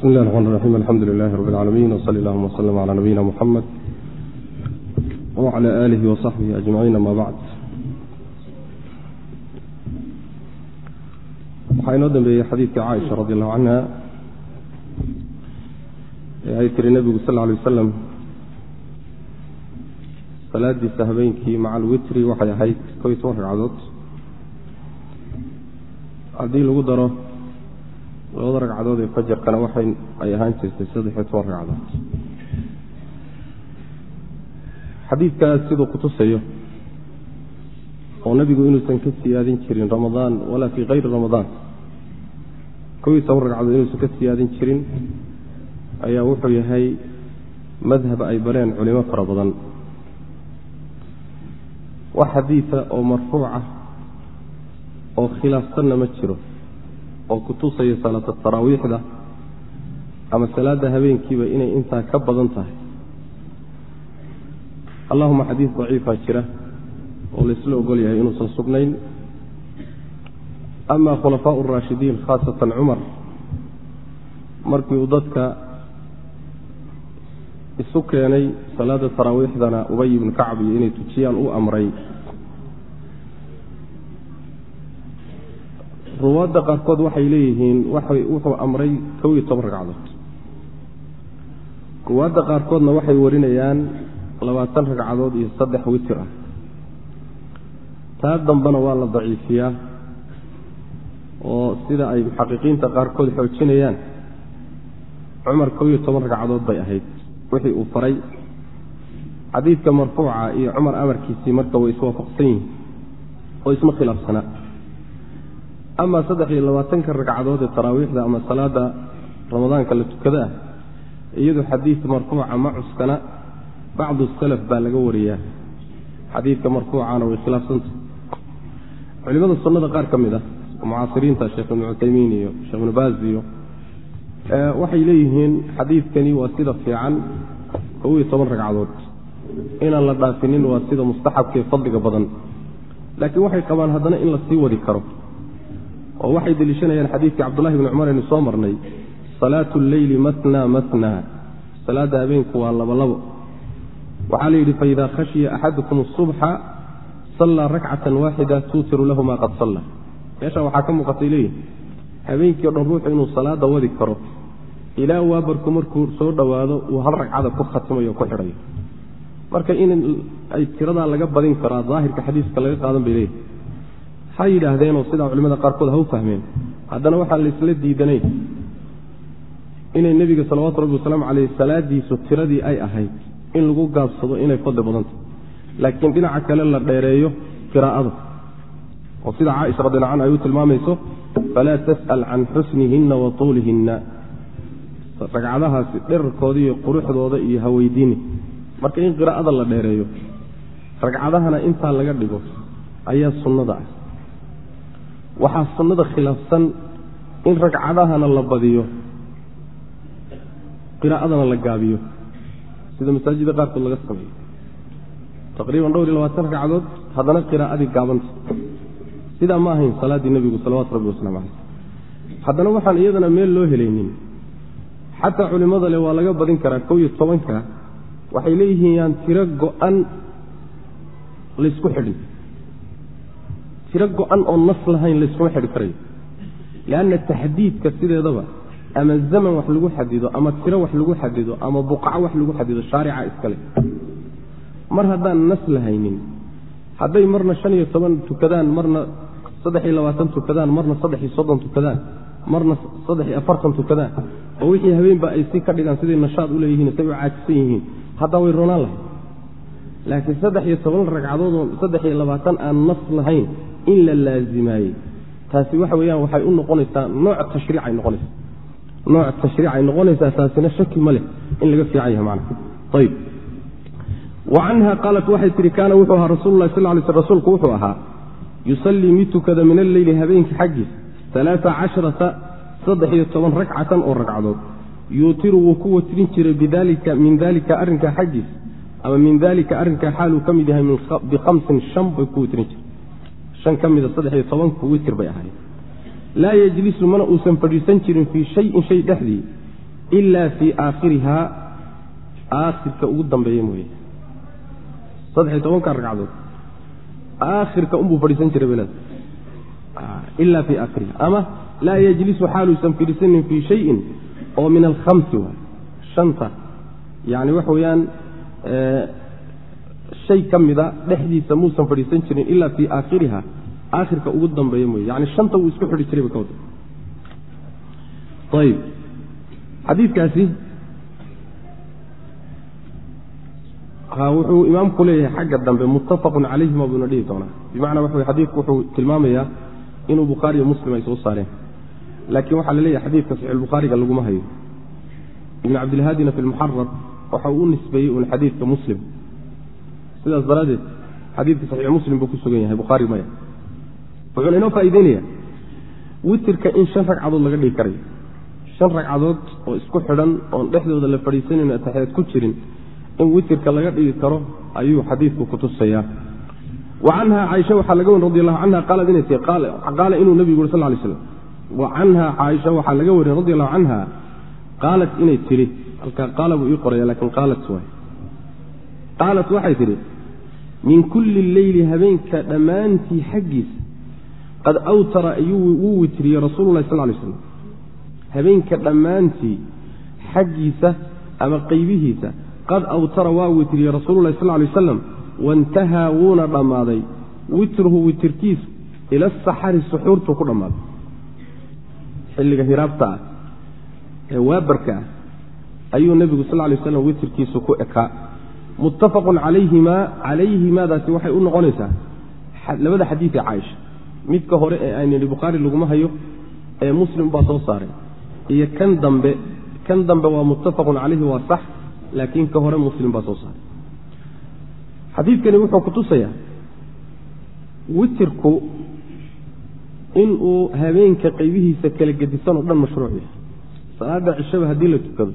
bismi illahi raxmaan raxiim alxamdu lilahi rabi اlcaalamiin wsali allahuma wslm cala nabiyina muxamed wcala aalihi wasaxbihi ajmaciin ama bacd waxaa inoo dambeeyey xadiidka caaisha radi allahu canha ee ay tiri nebigu sal alay wasalam salaadiisa habeenkii maca alwitri waxay ahayd kow iyo toban ragcadood. Haddii lagu daro labada ragcadood ee fajarkana waxay ay ahaan jirtay saddex-iyo toban ragcadood. Xadiidkaas siduu kutusayo oo nebigu inuusan ka siyaadin jirin ramadaan walaa fii kayri ramadaan. Kow toban ragcadood inuusan ka siyaadin jirin ayaa wuxuu yahay madhab ay bareen culimo fara badan. Wax xadiida oo marfuuc ah oo khilaafsanna ma jiro oo kutusaya salaata taraawiixda ama salaadda habeenkiiba inay intaa ka badan tahay. Allahuma xadiis daciifaa jira oo laysla ogol yahay inuusan sugnayn. Ama khulafaau araashidiin khaasatan cumar markii uu dadka isu keenay salaada taraawiixdana ubay ibnu kacb iyo inay tujiyaan u amray ruwaadda qaarkood waxay leeyihiin wuxuu amray kow iyo toban ragcadood. Ruwaadda qaarkoodna waxay warinayaan labaatan ragcadood iyo saddex witir ah. Taa dambena waa la daciifiyaa oo sida ay muxaqiqiinta qaarkood xoojinayaan cumar kow iyo toban ragcadood bay ahayd wixii uu faray. Xadiidka marfuuca iyo cumar amarkiisii marka way iswaafaqsan yihiin oo isma khilaafsanaa ama saddex iyo labaatanka ragcadood ee taraawiixda ama salaada ramadaanka la tukada ah iyadu xadiid marfuuca ma cuskana bacdu salaf baa laga wariyaa. Xadiidka marfuucana way khilaafsantah culimada sunnada qaar ka mid ah mucaasiriinta sheekh ibnu cuthaymiin iyo sheekh ibnu baaz iyo waxay leeyihiin xadiidkani waa sida fiican kow iyo toban ragcadood. Inaan la dhaafinin waa sida mustaxabkaee fadliga badan. Laakiin waxay qabaan haddana in la sii wadi karo oo waxay deliishanayaan xadiidkii cabdullahi bni cumar aynu soo marnay salaatu lleyli matna matna. Salaadda habeenku waa labo labo waxaa la yidhi faida khashiya axadukum asubxa sallaa rakcatan waaxida tuutiru lahu ma qad salla meeshaa waxaa ka muuqatay leeyihi habeenkii o dhan ruuxu inuu salaada wadi karo ilaa waabarku markuu soo dhowaado uu hal ragcada ku khatimayo o ku xidhayo. Marka in ay tiradaa laga badin karaa daahirka xadiiska laga qaadan bay leeyihi ha yidhaahdeenoo sidaa culimada qaarkood ha u fahmeen. Haddana waxaan laysla diidanayn inay nebiga salawatu rabbi wasalaamu caleyh salaadiisu tiradii ay ahayd in lagu gaabsado inay fadli badanta laakiin dhinaca kale la dheereeyo qiraa'ada. Oo sida caaisha radialla canha ay u tilmaamayso falaa tas'al can xusnihinna wa tuulihinna. Ragcadahaasi dherarkooda iyo quruxdooda iyo haweydiini marka in qiraa'ada la dheereeyo ragcadahana intaa laga dhigo ayaa sunnada ah waxaa sunnada khilaafsan in ragcadahana la badiyo qiraa'adana la gaabiyo sida masaajida qaarkood laga sameeyo. Taqriiban dhowr iyo labaatan ragcadood haddana qiraa'adii gaabanta sidaa ma ahayn salaaddii nebigu salawatu rabbi waslamu caleyh haddana waxaan iyadana meel loo helaynin. Xataa culimmada le waa laga badin karaa kow iyo tobanka waxay leeyihiin yaan tiro go-an laysku xidhin tiro go-an oo nas lahayn layskuma xidhi karayo. Lianna taxdiidka sideedaba ama zaman wax lagu xadido ama tiro wax lagu xadido ama buqaco wax lagu xadido shaarica iskale mar haddaan nas lahaynin hadday marna shan iyo toban tukadaan marna saddex iyo labaatan tukadaan marna saddex iyo soddon tukadaan marna saddex iyo afartan tukadaan oo wixii habeenba ay si ka dhigaan siday nashaad u leeyihiin say u caajisan yihiin haddaa way roonaan lahayd laakiin saddex iyo toban ragcadoodoo saddex iyo labaatan aan nas lahayn in la laazimaayey taasi waxa weeyaan waxay u noqonaysaa nooc tashriicay noqonaysaa. Nooc tashriicay noqonaysaa taasina shaki ma leh in laga fiican yahay macna ayib wa canha qaalat waxay tihi kaana wuxuu ahaa rasuululahi sal lay sl rasuulku wuxuu ahaa yusallii mid tukada min alleyli habeenkii xaggiis alaaa casharata saddex iyo toban ragcatan oo ragcadood. Yuutiru wuu ku watrin jiray min dalika arrinkaa xaggiis ama min dalika arrinkaa xaaluu ka mid yahay bikhamsin shan bay ku witrin jiray shan ka mida saddex iyo tobanku witir bay ahaayeen laa yejlisu mana uusan fadhiisan jirin fii shayin shay dhexdii ilaa fii aakhirihaa. Aakhirka ugu dambeeya mooye. Saddex-iyo tobanka ragcadood. Aakhirka unbuu fadhiisan jiray beled ilaa fii aakhiriha ama laa yajlisu xaaluusan fadhiisanin fii shayin oo min alkhamsi shanta. Yani waxa weeyaan shay ka mida dhexdiisa muusan fadhiisan jirin ilaa fii aakhiriha aakhirka ugu dambeeya mooye. Yani shanta wuu isku xidhi jiray ba ka wada ayib. Xadiidkaasi wuxuu imaamku leeyahay xagga dambe muttafaqun calayhima buuna dhihi doonaa. Bimacnaa waxa xadiidku wuxuu tilmaamayaa inuu bukhaari iyo muslim ay soo saareen. Laakiin waxaa la leeyahay xadiidka saxiixulbukhaariga laguma hayo. Ibn cabdilhaadina fi lmuxarar waxa uu u nisbeeyey uun xadiidka muslim sidaas daraaddeed xadiidka saxiix muslim buu ku sugan yahay bukhaari maya. Wuxuuna inoo faa'ideynaya witirka in shan ragcadood laga dhigi karayo. Shan ragcadood oo isku xidhan oon dhexdooda la fadhiisanayn ataxiyaad ku jirin in witirka laga dhigi karo ayuu xadiidku kutusayaa wa canha caaisha waxaa laga warin radi allahu canha qaalad inay tii qaala inuu nebigu yuri sal lay slam wa canha caaisha waxaa laga warin radi allahu canha qaalat inay tidhi halkaa qaala buu ii qoraya laakiin qaalat waay qaalat waxay tidhi min kulli leyli habeenka dhammaantii xaggiisa qad awtara wuu witriyey rasuululahi sal lay slam habeenka dhammaantii xaggiisa ama qeybihiisa qad awtara waa witriyey rasuululahi sal lay wasalam waintahaa wuuna dhammaaday. Witruhu witirkiisu ila asaxari suxuurtuu ku dhammaaday. Xilliga hiraabta ah ee waabarka ah ayuu nebigu sal lay waslam witirkiisu ku ekaa muttafaqun calayhimaa calayhimaadaasi waxay u noqonaysaa labada xadiid ee caaisha. Midka hore ee aynu nidhi bukhaari laguma hayo ee muslim baa soo saaray iyo kan dambe kan dambe waa muttafaqun calayhi waa sax laakiin ka hore muslim baa soo saaray. Xadiidkani wuxuu kutusayaa witirku inuu habeenka qaybihiisa kala gedisan oo dhan mashruuc yahay. Salaada cishaba haddii la tukado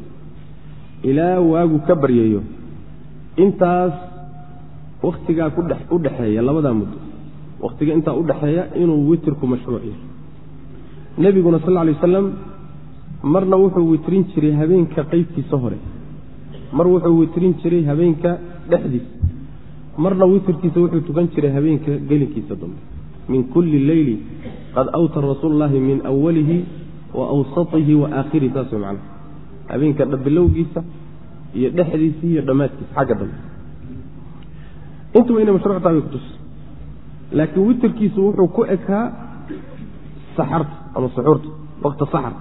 ilaa waagu ka baryayo intaas wakhtigaa u dhexeeya labadaa muddo. Wakhtiga intaa u dhexeeya inuu witirku mashruuc yahay nebiguna sal lay wasalam marna wuxuu witrin jiray habeenka qeybtiisa hore. Mar wuxuu witrin jiray habeenka dhexdiisa. Marna witirkiisa wuxuu tukan jiray habeenka gelinkiisa dambe. Min kulli leyli qad awtara rasuulu llahi min awalihi wa awsatihi wa aakhirihi saas way macnaha. Habeenka dhabilowgiisa iyo dhexdiisii iyo dhammaadkiisa xagga dambe intuba inay mashruuc tahay bay kutus laakiin witirkiisu wuxuu ku ekaa saxarta ama suxuurta wakta saxar.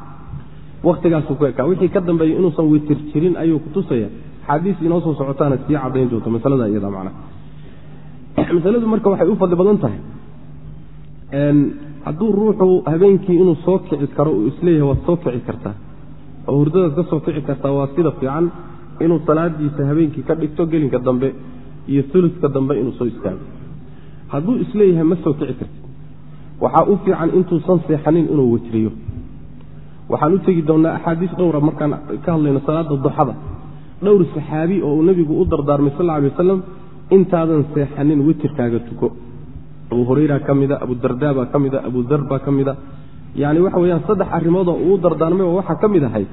Waktigaasuu ku ekaa. Wixii ka dambeeyey inuusan witir jirin ayuu kutusaya axaadiis inoo soo socotaana sii caddayn doonto masalada iyada macnaha masaladu marka waxay u fadli badan tahay. Hadduu ruuxu habeenkii inuu soo kici karo uu is leeyahay waad soo kici kartaa. Oo hurdadaad ka soo kici kartaa waa sida fiican inuu salaadiisa habeenkii ka dhigto gelinka dambe iyo uluska dambe inuu soo istaago. Hadduu is leeyahay ma soo kici kartid. Waxaa u fiican intuusan seexanin inuu witriyo waxaan u tegi doonnaa axaadiis dhowra markaan ka hadlayno salaada duxada. Dhowr saxaabi oo uu nebigu u dardaarmay sal alay wasalam intaadan seexanin witirkaaga tuko. Abu hurayra ka mida abu darda baa ka mida abu dar baa ka mida. Yani waxa weyaan saddex arrimoodoo uu dardaarmay oo waxaa ka mid ahay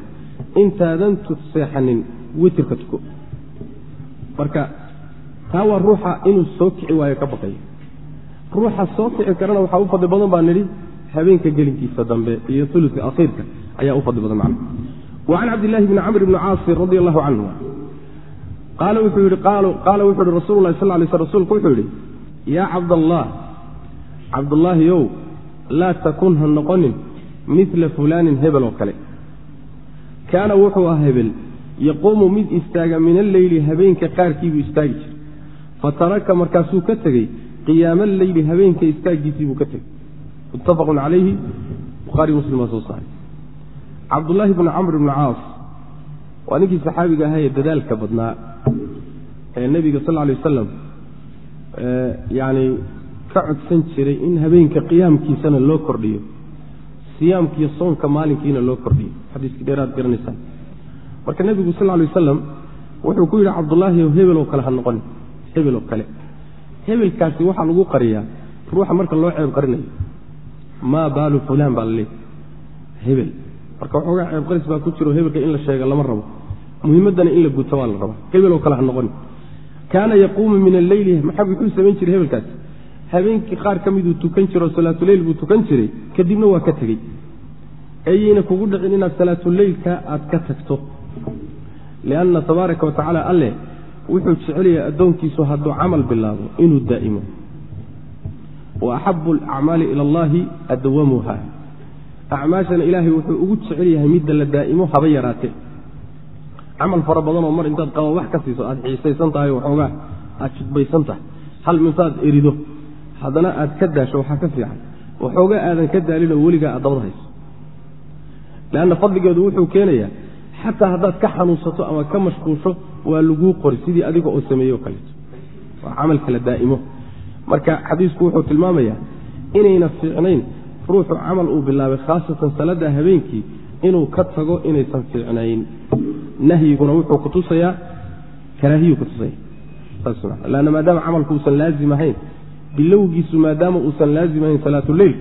intaadan seexanin witirka tuko. Marka taa waa ruuxa inuu soo kici waayo ka baqaya ruuxa soo kici karana waxaa u fadli badan baa nidhi habeenka gelinkiisa dambe iyo uluka akhiirka ayaa u fadli badan macna. Wa can cabdillahi bni camr bni caasin radi allahu canhu qaala wuxuu yihi rasulu lahi sal lay sl rsulku wuxuu yidhi yaa cabdallah cabdullaahi ow laa takun ha noqonin midla fulaanin hebel oo kale kaana wuxuu ah hebel yaquumu mid istaaga min alleyli habeenka qaarkiibuu istaagi jiray. Fataraka markaasuu ka tegey qiyaama alleyli habeenka istaaggiisiibuu ka tegey. Muttafaqun calayhi bukhaari muslim baa soo saaray. Cabdullaahi bni camr bni caas waa ninkii saxaabiga ahaa ee dadaalka badnaa ee nebiga sal lla alay wasalam yacni ka codsan jiray in habeenka qiyaamkiisana loo kordhiyo siyaamkiiyo soonka maalinkiina loo kordhiyo xadiiskii dheeraad garanaysaan marka nebigu sal lay wasalam wuxuu ku yidhi cabdullaahi hebel oo kale ha noqonin hebel oo kale. Hebelkaasi waxaa lagu qariyaa ruuxa marka loo ceeb qarinayo. Maa baalu fulaan? baa la hebel. Marka waxoogaa ceebqaris baa ku jiro hebelka in la sheega lama rabo. Muhimaddana in la guto waa la rabaa hebeloo kale ha noqoni kaana yaquumu min alleyli maxaa wuxuu samayn jiray hebelkaas? Habeenkii qaar ka miduu tukan jiro salaatuleyl buu tukan jiray kadibna waa ka tegey ayayna kugu dhicin inaad salaatuleylka aad ka tagto. lianna tabaaraka wa tacaala alleh wuxuu jecelyahay addoonkiisu hadduu camal bilaabo inuu daa'imo wa axabu alacmaali ila allahi adwamuha acmaashana ilaahay wuxuu ugu jecel yahay midda la daa'imo haba yaraatee camal fara badanoo mar intaad qaba wax ka siiso aad xiisaysan tahay waxoogaa aad judbaysan tahay hal mintaad erido haddana aad ka daasho waxaa ka fiican waxoogaa aadan ka daalinoo weligaa aad dabad hayso leanna fadligeedu wuxuu keenayaa xataa haddaad ka xanuunsato ama ka mashquusho waa laguu qori sidii adiga oo sameeye o kaleeto waa camalka la daa'imo marka xadiisku wuxuu tilmaamayaa inayna fiicnayn ruuxu camal uu bilaabay khaasatan salada habeenkii inuu ka tago inaysan fiicnayn nahyiguna wuxuu kutusayaa karaahiyu kutusaya lanna maadaama camalku uusan laazim ahayn bilowgiisu maadaama uusan laazim ahayn salaatuleyl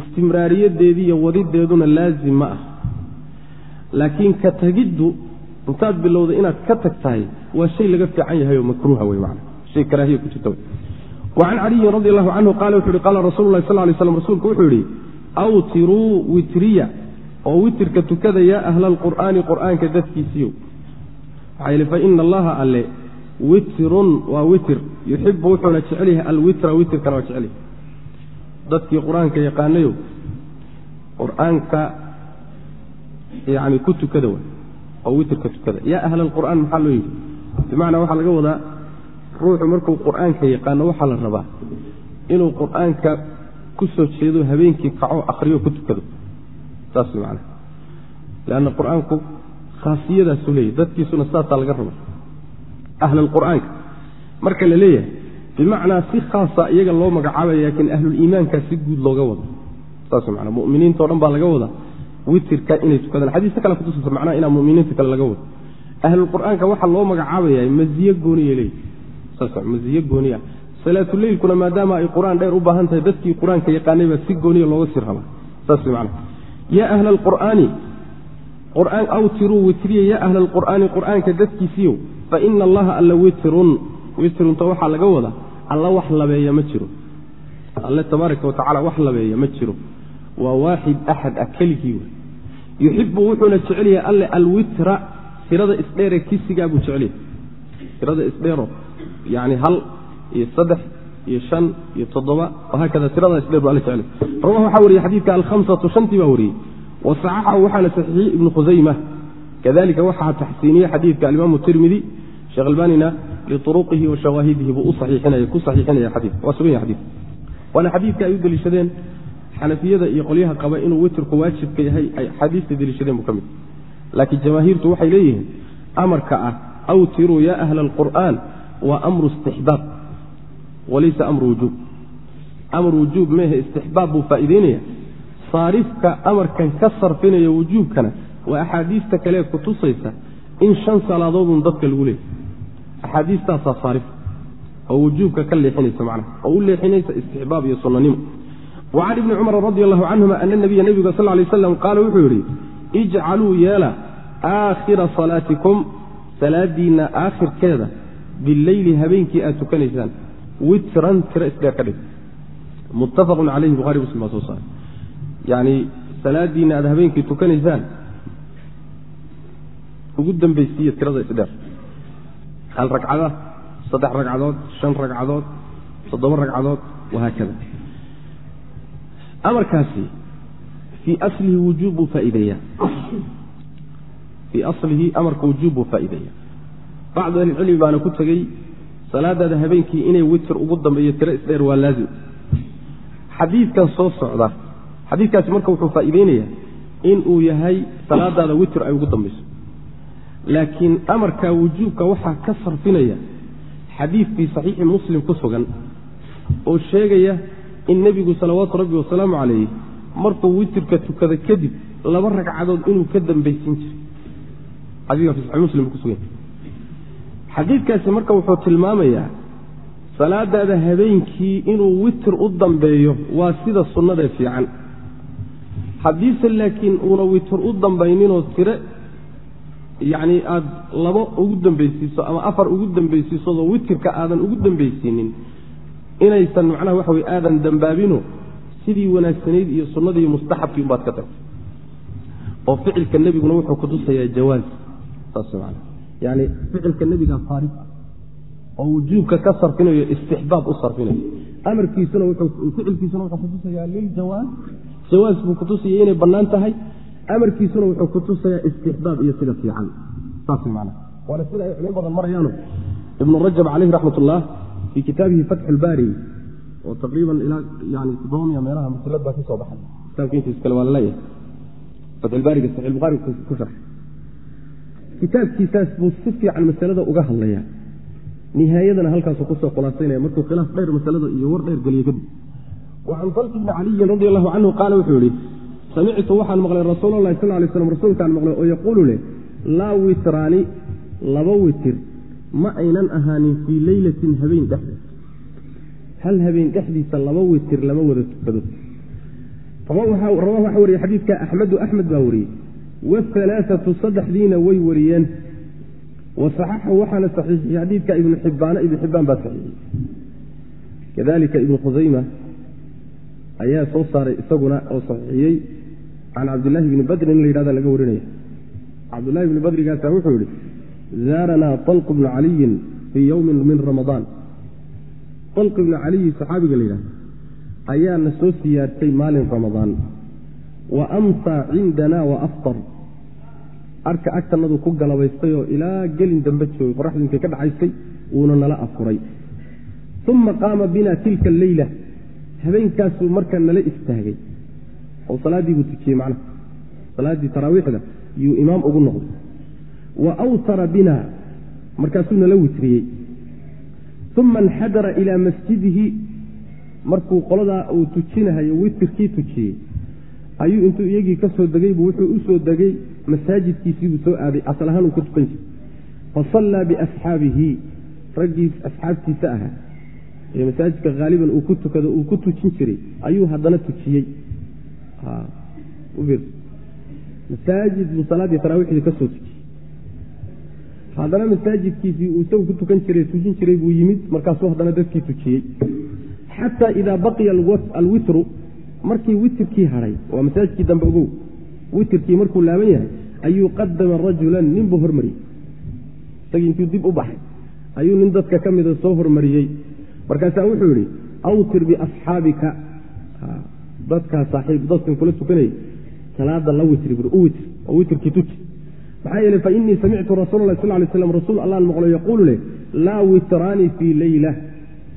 istimraariyadeedii iyo wadideeduna laazim ma ah. Laakiin ka tagiddu intaad bilowday inaad ka tag tahay waa shay laga fiican yahay oo makruuha wey man hay karaahiya ku jirta wacan caliyin radi allahu canhu qaala wuxu uhi qaala rasulu lahi sal lay slam rasuulku wuxuu yidhi awtiruu witriya oo witirka tukada yaa ahla alqur'aani qur'aanka dadkiisiiyo maxaa yili fa ina allaha alle witrun waa witir. Yuxibu wuxuuna jecel yahay alwitra witirkana waa jecel yahay dadkii qur'aanka yaqaanayo qur'aanka yani ku tukada way oo witirka tukada. Yaa ahla alqur'aan maxaa loo yidhi? Bimacnaa waxaa laga wadaa ruuxu markuu qur'aanka yaqaano waxaa la rabaa inuu qur'aanka ku soo jeedo habeenkii kaco akhriyo ku tukado. Saas man lanna qur'aanku khaasiyadaasu leeyahy dadkiisuna saasaa laga raba ahlalqur'aanka marka la leeyahay bimacnaa si khaasa iyaga loo magacaabaya laakiin ahluliimaanka si guud looga wado. Saas man muminiintao dhan baa laga wadaa. Witirka inay tukadaan. Xadiista kale kutusaysa macnaha inaa muminiinta kale laga wado. Ahlulqur'aanka waxaa loo magacaabaya maziye gooniya leeyahy saas maziye gooniya salaatuleylkuna maadaama ay qur'aan dheer u baahan tahay dadkii qur'aanka yaqaanay baa si gooniya looga sii rabaa. Saas man yaa ahla alqur'aani awtiruu witriya yaa ahla alqur'aani qur'aanka dadkiisiiyow fa ina allaha alla witrun witrunta waxaa laga wadaa alla wax labeeya ma jiro. Alle tabaaraka watacala wax labeeya ma jiro. Waa waaxid axad ah keligii wey yuxibu wuxuuna jecel yahay alle alwitra tirada isdheere kisigaa buu jecel yahay. Tirada isdheero yani hal iyo saddex iyo shan iyo toddoba wahaakada tirada isdheer bu alle jecel yahay. Rawahu waxaa wariyey xadiidka alhamsatu shantii baa wariyey. Wasaxaxahu waxaana saxiixiyey ibnu khusayma kadalika waxaa taxsiiniyey xadiidka alimaamu tirmidi sheekh albanina liuruqihi wa shawaahidihi buu ku saxiixinaya xadii waa sugan yahay xadiid waana xadiidka ay u deliishadeen xanafiyada iyo qolyaha qaba inuu witrku waajibka yahay ay xadiista deliishadeen buu ka mid laakiin jamaahiirtu waxay leeyihiin amarka ah awtiruu ya ahla alqur'aan waa amru istixbaab walaysa amru wujuub amr wujuub meehe istixbaab buu faa'iideynaya saarifka amarkan ka sarfinaya wujuubkana waa axaadiista kalee kutusaysa in shan salaadoodun dadka lagu leeyay axaadiistaasaa saarifa oo wujuubka ka leexinaysa macnaha oo u leexinaysa istixbaab iyo sunnanimo wa can ibni cumar radi allahu canhuma ana nabiya nebiga sal lay slam qaala wuxuu yidhi ijcaluu yeela aakhira salaatikum salaadiinna aakhirkeeda bileyli habeenkii aad tukanaysaan witran tiro isdheer ka dhig muttafaqun calayhi buhari muslim baa soo saaray yacni salaadiinna aad habeenkii tukanaysaan ugu dambaysiiya tirada isdheer hal ragcada saddex ragcadood shan ragcadood toddoba ragcadood wahaakada amarkaasi fii aslihi wujuub buu faaiideeyaa fii aslihi amarka wujuub buu faa'iideeya bacdu ahlicilmi baana ku tegey salaadaada habeenkii inay witr ugu dambeeyo tiro isdheer waa laazim xadiidkan soo socda xadiidkaasi marka wuxuu faa'iideynayaa in uu yahay salaadaada witr ay ugu dambayso laakiin amarka wujuubka waxaa ka sarfinaya xadiidkii saxiixi muslim ku sugan oo sheegaya in nebigu salawaatu rabbi wasalaamu calayh markuu witirka tukada kadib laba ragcadood inuu ka dambaysin jiray. Xadiidkaasi marka wuxuu tilmaamayaa salaadaada habeenkii inuu witir u dambeeyo waa sida sunnadee fiican. Haddiise laakiin uuna witir u dambayninoo tire yacni aada labo ugu dambaysiiso ama afar ugu dambaysiisodoo witirka aadan ugu dambaysiinin inaysan macnaha waxa weye aadan dambaabino sidii wanaagsanayd iyo sunnadii mustaxabkii umbaad ka tagtay. oo ficilka nebiguna wuxuu kutusayaa jawaaz saas man yani ficilka nebigaa faari oo wujuubka ka sarfinayo istixbaab u sarfinayo amarkiisuna ficilkiisuna wuxuu kutusayaa liljawaaz jawaaz. Buu kutusaya inay bannaan tahay amarkiisuna wuxuu kutusayaa istixbaab iyo sida fiican. Saas man waana sida ay culimo badan marayaano ibnu rajab caleyhi raxmat ullah fii kitaabihi fatxu lbaari oo taqriiban ilaa yani toddoba meelaha musalad baa ka baxay. Kitaabka intiis kale waa la leeyahay fatxulbaariga saxiixulbuhaari ku sharxay. Kitaabkiisaas buu si fiican masalada uga hadlayaa. Nihaayadana halkaasuu ku soo khulaasaynaya markuu khilaaf dheer masalada iyo war dheer geliye kadib. Wa can talqi bni caliyin radi allahu canhu qaala wuxuu yihi samictu waxaan maqlay rasuulalahi sal lay slam rasuulkaan maqlay oo yaquulu leh laa witraani laba witir ma aynan ahaanin fii leylatin habeen dhexdeed hal habeen dhexdiisa laba witir lama wada tukado rawaa waxaa wariyey xadiidka axmedu axmed baa wariyey wahalaaatu saddexdiina way wariyeen wa saxaxahu waxaana saxiixiyey xadiidka ibnu xibbaana ibnu xibbaan baa saxiixiyey kadalika ibnu khusayma ayaa soo saaray isaguna oo saxiixiyey can cabdillaahi bni badrin in la yidhahda laga warinaya cabdullahi bni badrigaasa wuxuu yihi zaaranaa talq bnu caliyin fii yowmin min ramadaan talq ibnu caliyi saxaabiga la yidhahda ayaa na soo siyaartay maalin ramadaan wa amsaa cindanaa wa aftar arka agtanadu ku galabaystay oo ilaa gelin dambe joogay qoraxdu inkay ka dhacaysay wuuna nala afuray uma qaama bina tilka alleyla habeenkaasuu markaa nala istaagay oo salaaddii buu tujiyey macnaha. Salaaddii taraawiixda yuu imaam ugu noqday. Wa awtara bina markaasuu nala witriyey. Uma inxadara ilaa masjidihi markuu qoladaa uu tujinahayo witirkii tujiyey. Ayuu intuu iyagii ka soo degay buu wuxuu u soo degay masaajidkiisiibuu soo aaday asal ahaan uu ka tukan jiray. Fasallaa biasxaabihi raggii asxaabtiisa ahaa. Ee masaajidka haaliban uu ku tukado uu ku tujin jiray ayuu haddana tujiyey masaajid buu salaaddii taraawiixdii ka soo tujiyey. Haddana masaajidkiisii uu isagu ku tukan jiray tujin jiray buu yimid markaasuu haddana dadkii tujiyey. Xataa idaa baqiya alwitru markii witirkii hadhay waa masaajidkii dambe ogow witirkii markuu laaban yahay ayuu qadama rajulan ninbuu hormariyey. Isagii intuu dib u baxay ayuu nin dadka ka mida soo hormariyey. Markaasaa wuxuu yidhi awtir biasxaabika dadkaa saaxiib dadkan kula tukanayay salaada la witri bui u witr oo witrkii tuji. Maxaa yeele fa innii samictu rasuula sal lay slam rasuul allaan maqlo yaquulu leh laa witraani fii leyla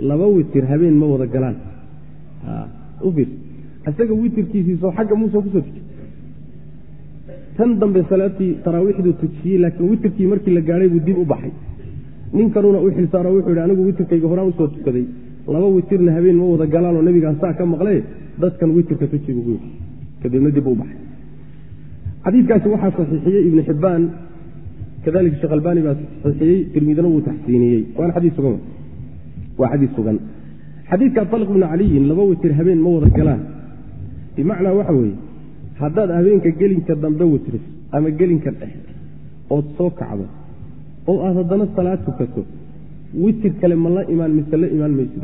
laba witir habeen ma wada galaan. Isaga witirkiisiisoo xagga muuse ku soo tujiy tan dambe salaatii taraawiixduu tujiyey laakiin witirkii markii la gaadhay buu dib u baxay. Ninkanuna u xilsaaro wuxuu yidhi anigu witirkayga horaan u soo tukaday laba witirna habeen ma wada galaanoo nebigaan saa ka maqlee dadkan witirka tuji bugu yidhi. Kadibna dib u baxay. Xadiidkaasi waxaa saxiixiyey ibnu xibbaan kadalika sheekh albaani baa saxiixiyey tirmidina wuu taxsiiniyey. Waana xadiis sugan. Waa xadiis sugan. Xadiidka talq bnu caliyin laba witir habeen ma wada galaan. Bimacnaa waxa weeye haddaad habeenka gelinka dambe witris ama gelinka dhexe ood soo kacdo oo aad haddana salaad tukato witir kale ma la imaan mise la imaan maysid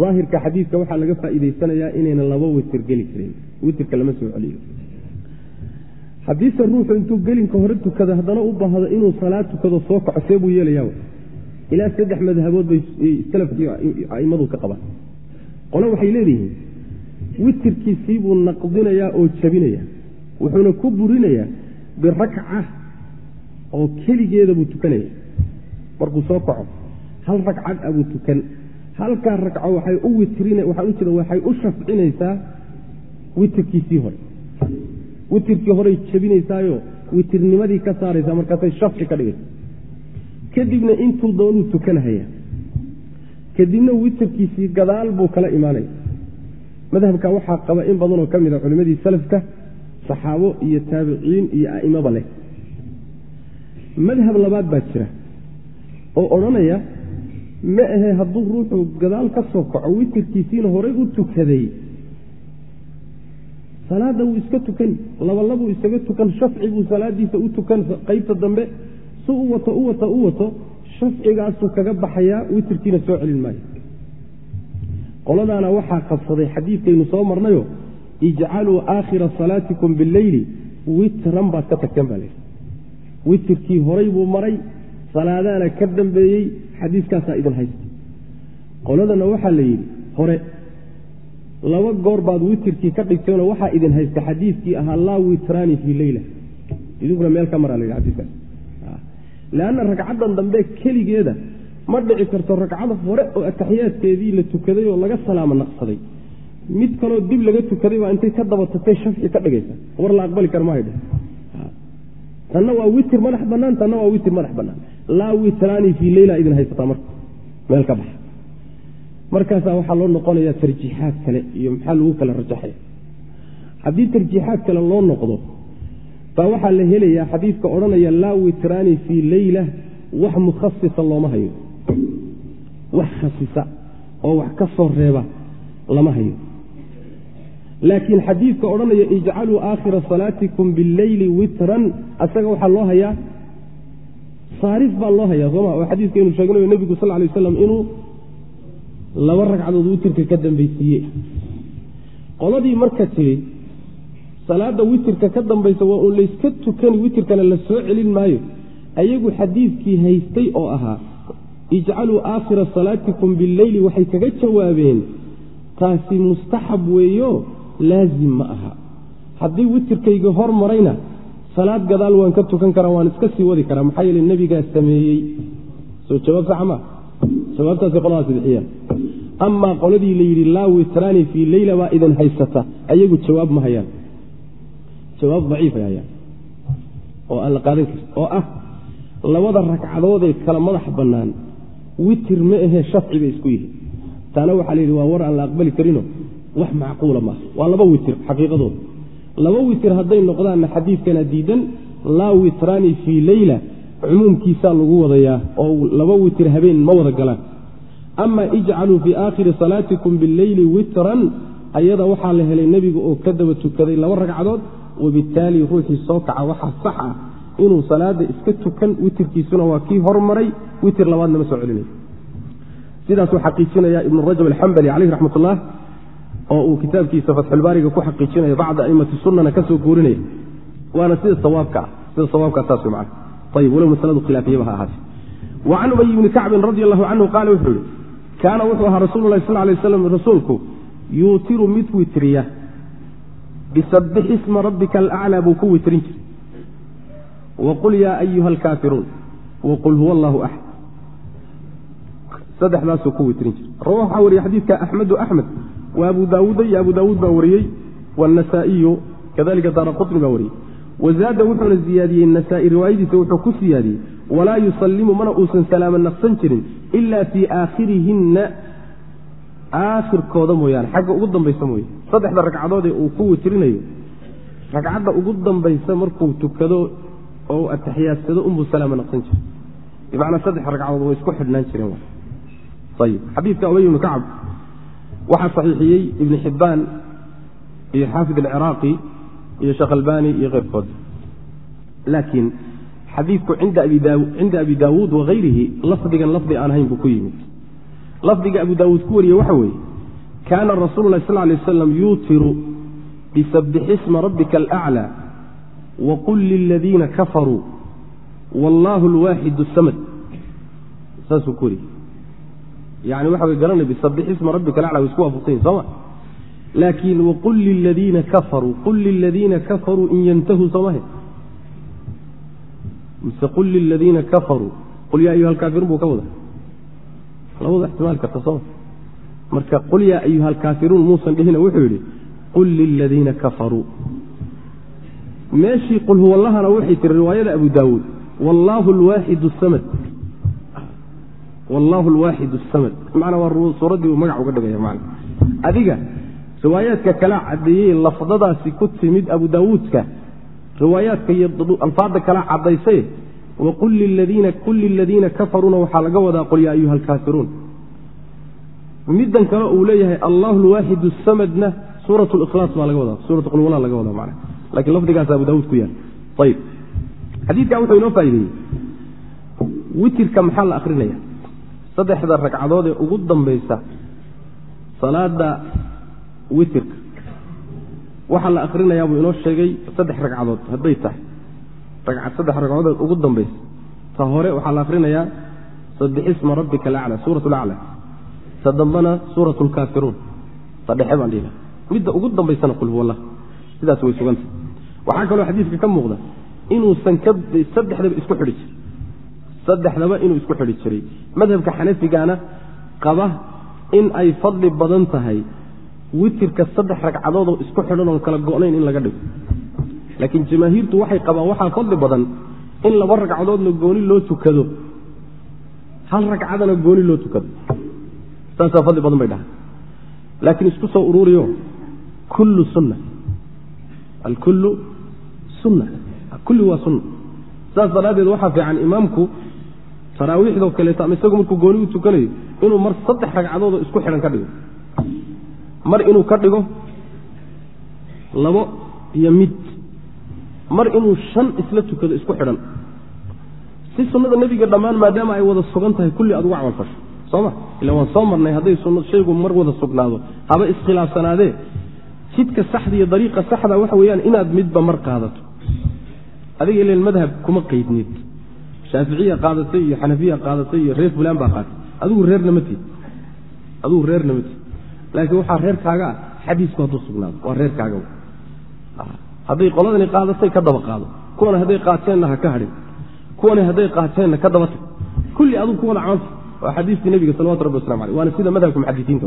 daahirka xadiidka waxaa laga faa'iidaysanayaa inayna laba witir geli karin. Witirka lama soo celiyo. Haddiise ruuxu intuu gelinka hore tukado haddana u baahdo inuu salaad tukado soo kaco see buu yeelayaa. Ilaa saddex madhabood bay salafkii a'immadu ka qabaan. Qole waxay leedihiin witirkiisii buu naqdinayaa oo jabinaya wuxuuna ku burinayaa birakca oo keligeeda buu tukanaya markuu soo kaco hal ragcad a buu tukan. Halkaa ragco waxay u ujeeda waxay u shafcinaysaa witirkiisii hore. Witirkii horey jabinaysaayo witirnimadii ka saaraysaa markaasay shafci ka dhigaysa kadibna intuu doonuu tukanahaya kadibna witirkiisii gadaal buu kala imaanaya. Madhabka waxaa qaba in badanoo ka mid a culimmadii salafka saxaabo iyo taabiciin iyo a'imaba leh. Madhab labaad baa jira oo odhanaya ma ahe hadduu ruuxu gadaal ka soo kaco witirkiisiina horay u tukaday. Salaadda wuu iska tukani labalabuu isaga tukan shafci buu salaadiisa u tukan qaybta dambe si u wato u wato u wato shafcigaasuu kaga baxayaa witirkiina soo celin maayo. Qoladaana waxaa qabsaday xadiidkaynu soo marnayo ijcaluu aakhira salaatikum bileyli witran baad ka tagteen baa layihi witirkii horay buu maray salaadaana ka dambeeyey xadiiskaasaa idin haysta qoladana waxaa la yidhi hore laba goor baad witirkii ka dhigteenoo waxaa idin haysta xadiidkii ahaa laa witraani fii leyla idinkuna meel ka maraa la yidhi xadiiskaas. Leanna ragcaddan dambe keligeeda ma dhici karto ragcada hore oo ataxiyaadkeedii la tukaday oo laga salaamo naqsaday. Mid kaloo dib laga tukaday baa intay ka daba tagtay shafci ka dhigaysa. War la aqbali kara mahaydhe tanna waa witir madax banaan tanna waa witir madax banaan laa witraani fii leyla idin haysataa marka. Meel ka baxa markaasaa waxaa loo noqonayaa tarjiixaad kale iyo maxaa lagu kala rajaxaya haddii tarjiixaad kale loo noqdo baa waxaa la helayaa xadiidka odhanaya laa witraani fii leyla wax mukhasisa looma hayo. Wax khasisa oo wax ka soo reeba lama hayo. Laakiin xadiidka odhanaya ijcaluu aakhira salaatikum bileyli witran asaga waxaa loo hayaa saarif baa loo hayaa sooma oo xadiiskaynu sheegnayo nebigu sal lay waslam inuu laba ragcadood witirka ka dambaysiiye qoladii marka tiri salaada witirka ka dambaysa waa uun layska tukani witirkana la soo celin maayo. Ayagu xadiidkii haystay oo ahaa ijcaluu aakhira salaatikum bileyli waxay kaga jawaabeen taasi mustaxab weeyo laazim ma aha. Haddii witirkayga hor marayna salaad gadaal waan ka tukan karaa waan iska sii wadi karaa maxaa yeele nebigaa sameeyey. Soo jawaab saxa maa jawaabtaasay qoladaasi bixiyeen amaa qoladii la yidhi laa witraani fii leyla baa idin haysata. Ayagu jawaab ma hayaan. Jawaab daciifay hayaan. Oo aan la qaadan karin. Oo ah labada ragcadoodee kala madax bannaan witir ma ahee shafci bay isku yihiin. Taana waxaa la yidhi waa war aan la aqbali karino. Wax macquula maaha waa laba witir xaqiiqadooda laba witir hadday noqdaanna xadiidkana diidan laa witraani fii leyla cumuumkiisaa lagu wadayaa oo laba witir habeen ma wada galaan. Ama ijcaluu fii aakhiri salaatikum bileyli witran ayada waxaa la helay nebiga oo ka daba tukaday laba ragcadood wabittaali ruuxii soo kaca. Waxaa sax ah inuu salaada iska tukan witirkiisuna waa kii hormaray witir labaadna ma soo celinayo sidaasuu xaqiijinaya ibnu rajab alxambali caleyh raxmat ullah oo uu kitaabkiisa fatxulbaariga ku xaqiijinaya bacda aimati sunnana ka guurinaya waana sida sawaabka ah sida sawaabkaa saas man ayib walow masaladu khilaafiyaba ha ahaatee. Wa can ubay bni kacbin radi allahu canhu qaala wuxuu yihi kaana wuxuu ahaa rasuulu lahi sal lay waslam rasuulku yuutiru mid witriya. Bisabbix isma rabbika alaclaa buu ku witrin jiray. Waqul yaa ayuha alkaafiruun waqul huwa allahu axad saddexdaasuu ku witrin jiray. Rawa waxaa wariyey xadiidka axmedu axmed wa abu daawuuda iyo abu daawuud baa wariyey waanasaa'iyu kadalika daara qutni baa wariyey. Wazaada wuxuuna ziyaadiyey nasaa-i riwaayadiisa wuxuu ku siyaadiyey walaa yusallimu mana uusan salaamo naqsan jirin ila fii aakhirihinna. Aakhirkooda mooyaane xagga ugu dambaysa mooye saddexda ragcadood ee uu ku witrinayo ragcadda ugu dambaysa markuu tukado oo atixiyaadsado unbuu salaamo naqsan jiray. Bimacnaa saddex ragcadood way isku xidhnaan jireen ayib xadiidka ubay ibnu kacab waxaa saxiixiyey ibni xibbaan iyo xaafid alciraaqi iyo sheekh albani iyo keyrkood laakiin xadiidku cinda abi daawuud wahayrihi lafdigan lafdi aan ahayn buu ku yimid. Lafdiga abu daawuud ku wariye waxa weeye kaana rasuulu sal lay waslam yuutiru bisabbix isma rabbika alaclى waqul liladiina kafaruu wallaahu alwaaxid samad saasuu ku wariyey yani waxa way garanay bisabbix isma rabbika alaclى way isku waafaqsanyihin sooma laakiin waqul liladiina kafaruu qul liladiina kafaruu in yantahuu soomahe mise qul liladiina kafaruu qul yaa ayuha alkaafiruun buu ka wada labada ixtimaal karta sooma marka qul yaa ayuha alkaafiruun muusan dhihina wuxuu yidhi qul liladiina kafaruu meeshii qul huwallahana waxay tiri riwaayada abu daawuud wallaahu alwaaxidu samad wallaahu alwaaxidu samad macnaa waa suuraddii uu magac uga dhigaya man adiga riwaayaadka kala caddeeyey lafdadaasi ku timid abu daawuudka riwaayaadka iyo alfaadda kala caddaysay waqul liladiina qul liladiina kafaruuna waxaa laga wadaa qul yaa ayuha alkaafiruun middan kale uu leeyahay allahu alwaaxidu samadna suurat likhlaas baa laga wadaa suurat qulwala laga wadaa mana lakiin lafdigaas abu daawuud ku yaal. Ayib xadiidkan wuxuu inoo faa'ideeyey. Witirka maxaa la akrinaya saddexda ragcadood ee ugu dambaysa salaada witirka. Waxaa la akrinayaa buu inoo sheegay saddex ragcadood hadday tahay. Saddex ragcadood ugu dambaysa. Ta hore waxaa la akrinayaa sabixisma rabbika alacla suurat lacla ta dambana suurat lkaafiruun ta dhexe baan dhihi midda ugu dambaysana qul huwa sidaas way suganta waxaa kaloo xadiidka ka muuqda inuusan saddexdaba isku xidhi jiray saddexdaba inuu isku xidhi jiray. Madhabka xanafigaana qaba in ay fadli badan tahay witirka saddex ragcadoodoo isku xidhan oon kala go'nayn in laga dhigo. Laakiin jamaahiirtu waxay qabaan waxaa fadli badan in laba ragcadoodna gooni loo tukado. Hal ragcadana gooni loo tukado. Saasaa fadli badan bay dhahay laakiin isku soo ururiyo kullu sunna. Alkullu sunna. Kulli waa sunna. Saas daraaddeed waxaa fiican imaamku taraawiixdoo kaleeto ama isagu markuu gooni u tukanayo inuu mar saddex ragcadoodoo isku xidhan ka dhigo. Mar inuu ka dhigo labo iyo mid. Mar inuu shan isla tukado isku xidhan si sunnada nebiga dhammaan maadaama ay wada sugan tahay kulli aad uga camalfasho sooma ila waan soo marnay hadday shaygu mar wada sugnaado. Haba iskhilaafsanaadee? Jidka saxda iyo dariiqa saxda waxa weeyaan inaad midba mar qaadato. Adiga ilan madhab kuma qaydnid shaaficiya qaadatay iyo xanafiya qaadatay iyo reer fulaan baa qaatay. Adigu reerna ma tid adigu reerna ma tid laakiin waxaa reerkaaga ah xadiisku hadduu sugnaado waa reerkaaga hadday qoladani qaadatay ka daba qaado. Kuwana hadday qaateenna ha ka hadhin. Kuwani hadday qaateenna ka daba tag. Kulli adigu ku wada camalta waa xadiiskii nebiga salawatu rabbi waslamu aleyh waana sida madhabka muxadisiinta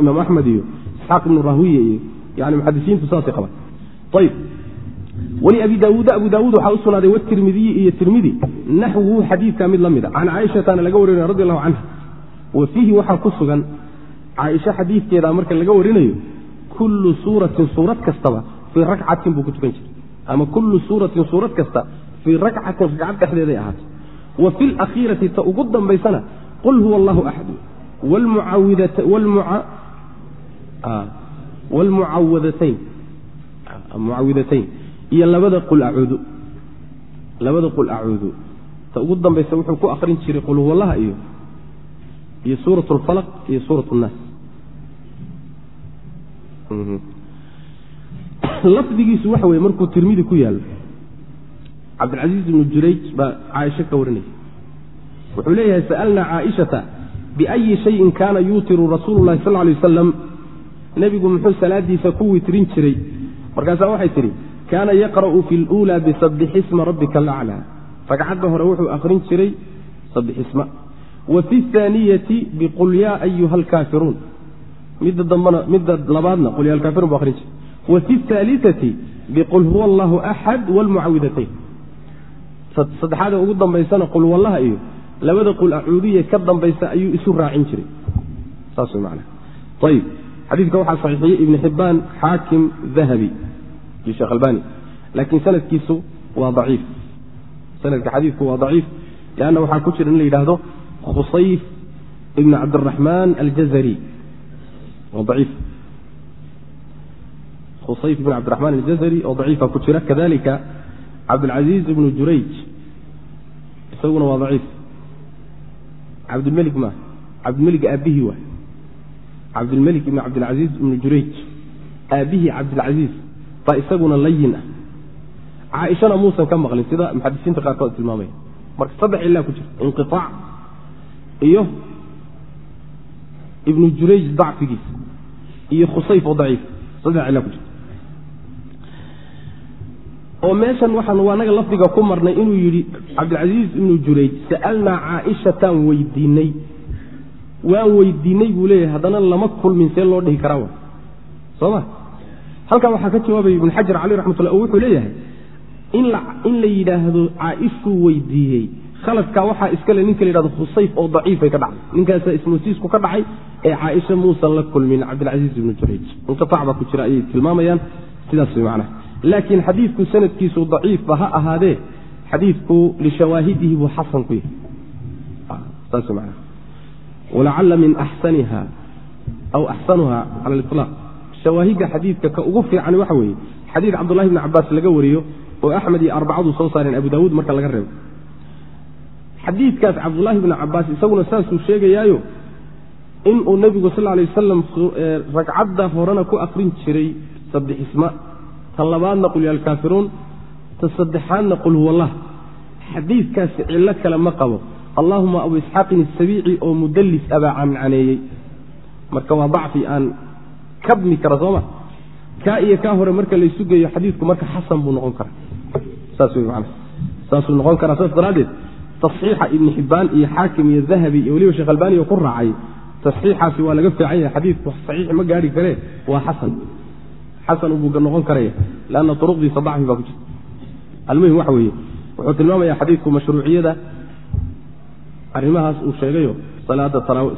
imaam axmed iyo isxaaq ibnu rahuya iyo yani muxadisiintu saasay qabaan. Ayb wli abi daawuud abu daawuud waxaa u sugnaaday iyo tirmidi naxwuhu xadiidka mid la mida can caaishatana laga warinaya radi allahu canha wa fiihi waxaa ku sugan caaisha xadiidkeeda marka laga warinayo kullu suuratin suurad kastaba fii rakcatin buu ku tukan jiray. Ama kullu suuratin suurad kasta fii rakcatin ragcad dhexdeeday ahaatay. Wa fi lakhiirati ta ugu dambaysana qul huwa allahu axad wlmucawadatayn mucawidatayn iyo labada qul acuudu. Labada qul acuudu. Ta ugu dambaysa wuxuu ku akrin jiray qulhuwallaha iyo iyo suurat lfalaq iyo suurat nnaas lafdigiisu waxa weye markuu tirmidi ku yaalo cabdilcasiis ibnu jurayj baa caaisha ka warinaya. Wuxuu leeyahay sa'alnaa caaishata biayi shayin kaana yuutiru rasuulu sal lay wasalam nebigu muxuu salaadiisa ku witrin jiray. Markaasaa waxay tidhi kaana yaqra'u fi luulaa bisabixisma rabbika alaclaa ragcadda hore wuxuu akhrin jiray sabixisma wa fi aaniyati biqul yaa ayuha alkaafiruun midda dambana midda labaadna qul ya alkaafiruun bu akhrin jiray. Wa fi aaliati biqul huwa allahu axad wlmucawidatayn saddexaada ugu dambaysana qul wallaha iyo labada qul acuudiya ka dambaysa ayuu isu raacin jiray. Saas man ayb xadiidka waxaa saxiixiyey ibn xibbaan xaakim dahabi iyo sheekh albani. Laakiin sanadkiisu waa daciif. Sanadka xadiidku waa daciif. Leanna waxaa ku jira in la yidhaahdo khusayf ibn cabdiraxmaan aljazari. Waa daciif. Khusayf ibn cabdiraxmaan aljazari oo daciifa ku jira. Kadalika cabdilcaziiz ibnu jurayj. Isaguna waa daciif. Cabdilmelik ma cabdilmelik aabbihii waay. Cabdilmelik ibn cabdilcaziiz ibnu jurayj. Aabbihii cabdilcaziiz baa isaguna layin ah. Caaishana muusan ka maqlin sida muxadisiinta qaarkood tilmaamaya marka saddex ilaa ku jirta inqiaac iyo ibnu jurayj dacfigiisa iyo khusayf oo daciif saddex ilaa ku jirta oo meeshan waxaan anaga lafdiga ku marnay inuu yidhi cabdilcasiis ibnu jurayj sa'alnaa caaishataan weydiinay. Waan weydiinay buu leeyahay haddana lama kulmin see loo dhihi karaa soma halkan waxaa ka jawaabaya ibnu xajar caleyh raxmatullah wuxuu leeyahay in la yidhaahdo caaishuu weydiiyey khaladkaa waxaa iskale ninka la yidhahdo khusayf oo daciifay ka dhacday. Ninkaasaa ismoosiisku ka dhacay ee caaisha muusan la kulmin cabdilcasiis ibnu jurayj. Inqiaac baa ku jira ayay tilmaamayaan. Sidaas way macnaha. Laakiin xadiidku sanadkiisu daciifba ha ahaadee xadiidku lishawaahidihi buu xasan ku yahay. Saas man walacalla min axsaniha aw axsanuha cala liطlaaq shawaahidda xadiidka ka ugu fiican waxa weeye xadiid cabdullahi bni cabaas laga wariyo oo axmed iyo arbacadu soo saareen abu daawuud marka laga reebo. Xadiidkaas cabdullaahi bni cabaas isaguna saasuu sheegayaayo inuu nebigu sal lay wasalam ragcadda horena ku akrin jiray sabixisma tan labaadna qul yaalkaafiruun ta saddexaadna qul huwallah xadiidkaasi cillo kale ma qabo. Allaahuma abu isxaaqin isabiici oo mudallis abaa cancaneeyey marka waa dacfi aan kabmi kara sooma kaa iyo kaa hore marka laysu geeyo xadiidku marka xasan buu noqon karaa. Saas wey man saasuu noqon karaa saas daraaddeed tasxiixa ibni xibbaan iyo xaakim iyo dahabi iyo weliba sheekh albaaniyo ku raacay tasxiixaasi waa laga fiican yahay xadiidku saxiix ma gaari karee waa xasan. Xasan buu noqon karaya lanna uruqdiisa dacfi baa ku jirta almuhim waxa weeye wuxuu tilmaamaya xadiidku mashruuciyada arrimahaas uu sheegayo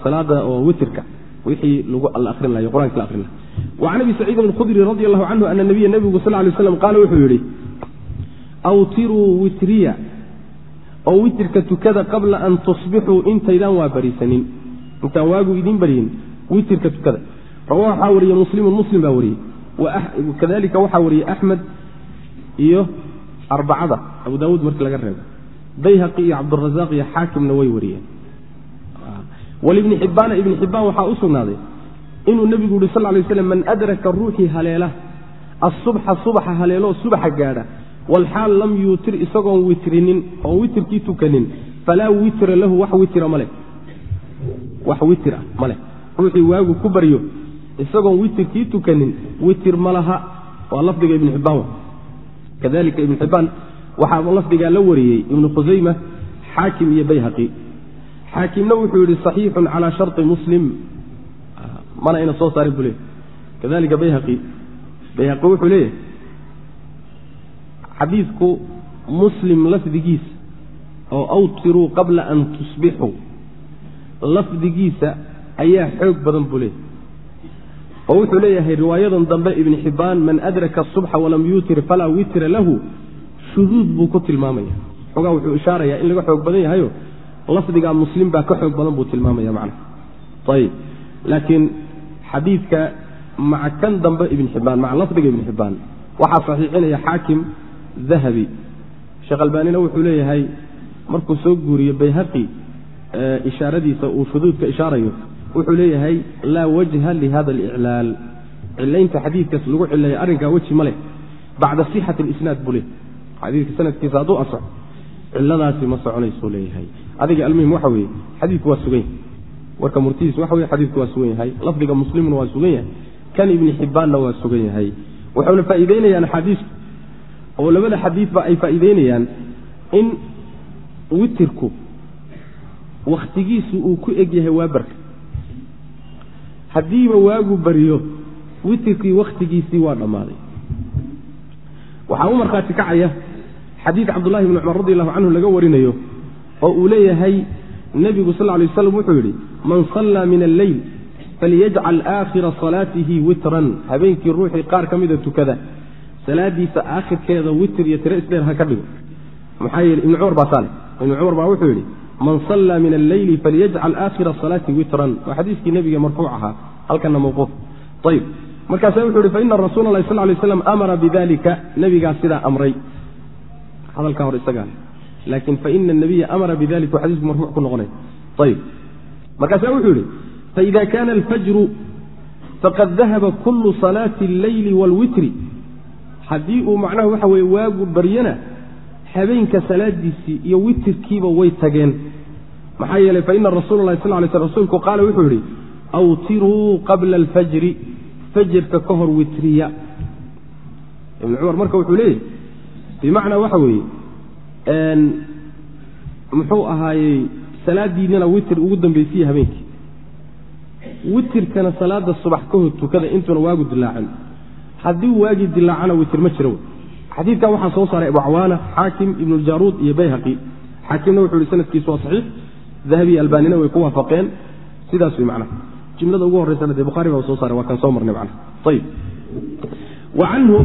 salaada oo witirka wixii la arrin lahay qur'aanki la arrin lahay wacan abi saciidin alkhudri radi allahu canhu ana nabiya nebigu sal lay slam qaala wuxuu yidhi awtiruu witriya oo witirka tukada qabla an tusbixuu intaydaan waa bariisanin. Intaan waagu idiin baryin witirka tukada. Rawa waxaa wariyey muslimun muslim baa wariyey kadalika waxaa wariyey axmed iyo arbacada abu daawuud markii laga reebo. Bayhaqi iyo cabdurazaaq iyo xaakimna way wariyeen walibni xibbaana ibni xibbaan waxaa u sugnaaday inuu nebigu yihi sal lay slam man adraka ruuxii haleela asubxa subaxa haleeloo subaxa gaadha walxaal lam yuutir isagoon witrinin oon witirkii tukanin falaa witra lahu wax witira maleh wax witir ah maleh ruuxii waagu ku baryo isagoon witirkii tukanin witir ma laha. Waa lafdiga ibni xibbaan kadalika ibn xibbaan waxaa lafdigaa la wariyey ibnu khusayma xaakim iyo bayhaqi xaakimna wuxuu yidhi saxiixun calaa shari muslim. Mana ayna soo saarin buu leeyay kadalika bayhaqi bayhaqi wuxuu leeyahay xadiidku muslim lafdigiisa oo awtiruu qabla an tusbixuu lafdigiisa ayaa xoog badan buu leeyahy oo wuxuu leeyahay riwaayadan dambe ibni xibbaan man adraka asubxa walam yuutir falaa witra lahu shuduud buu ku tilmaamaya. Xogaa wuxuu ishaarayaa in laga xoog badan yahayo lafdigaa muslim baa ka xoog badan buu tilmaamaya macna. Ayib laakiin xadiidka maca kan dambe ibn xibbaan maca lafdiga ibn xibbaan waxaa saxiixinaya xaakim dahabi. Sheekh albaanina wuxuu leeyahay markuu soo guuriyo bayhaqi ishaaradiisa uu shuduudka ishaarayo wuxuu leeyahay laa wajha lihada aliclaal cilaynta xadiidkaas lagu cileeya arrinkaa weji ma leh bacda sixati alisnaad buu leeyahy xadiidka sanadkiisa hadduu asaxo ciladaasi ma soconaysuu leeyahay. Adiga almuhim waxa weeye xadiidku waa sugan yahay. Warka murtidiis waxa weye xadiidku waa sugan yahay. Lafdiga muslimna waa sugan yahay. Kan ibni xibbaanna waa sugan yahay. Waxayna faa'iideynayaan axaadiisku oo labada xadiidba ay faa'iideynayaan in witirku wakhtigiisu uu ku eg yahay waabarka. Haddiiba waagu bariyo witirkii wakhtigiisii waa dhammaaday. Waxaa u markhaati kacaya xadiid cabdullahi bni cumar radi allahu canhu laga warinayo oo uu leeyahay nebigu sal lay waslam wuxuu yidhi man sallaa min alleyl falyajcal aakhira salaatihi witran. Habeenkii ruuxii qaar ka mida tukada salaadiisa aakhirkeeda witr iyo tiro isdheer ha ka dhigo. Maxaa yeele ibni cumar baa saale. Ibni cumar baa wuxuu yidhi man sallaa min alleyli falyajcal aakhira salaati witran. Waa xadiiskii nebiga marfuuc ahaa halkana mawquuf. Ayb markaasa wuxuu yihi faina rasuula lahi sal lay slam amara bidalika nebigaa sidaa amray hadalkaa hor isagaa laakiin faina anabiya amara bidalika waa xadiisku marfuuc ku noqonay. Ayb markaasa wuxuu yihi faida kana alfajru faqad dahaba kulu salaati alleyli wاlwitri haddii uu macnaha waxa weye waagu baryana habeenka salaadiisii iyo witirkiiba way tageen. Maxaa yeelay faina rasuula lahi sal lay sl rasuulku qaala wuxuu yidhi awtiruu qabla alfajri fajrka ka hor witriya. Ibn cumar marka wuxuu leeyahy bimacnaa waxa weeye muxuu ahaayey salaadiinana witir ugu dambaysiiya habeenkii. Witirkana salaada subax ka hor tukada intuuna waagu dilaacan haddii waagii dilaacana witir ma jiro. Xadiidkan waxaa soo saaray abu cawaana xaakim ibnuljaruud iyo bayhaqi. Xaakimna wuxuu ihi sanadkiisu waa saxiix dahabiy albaanina way ku waafaqeen. Sidaas way macnaha jumlada ugu horreysana dee bukhari baa soo saaray waa kan soo marnay macnaha ayib wa canhu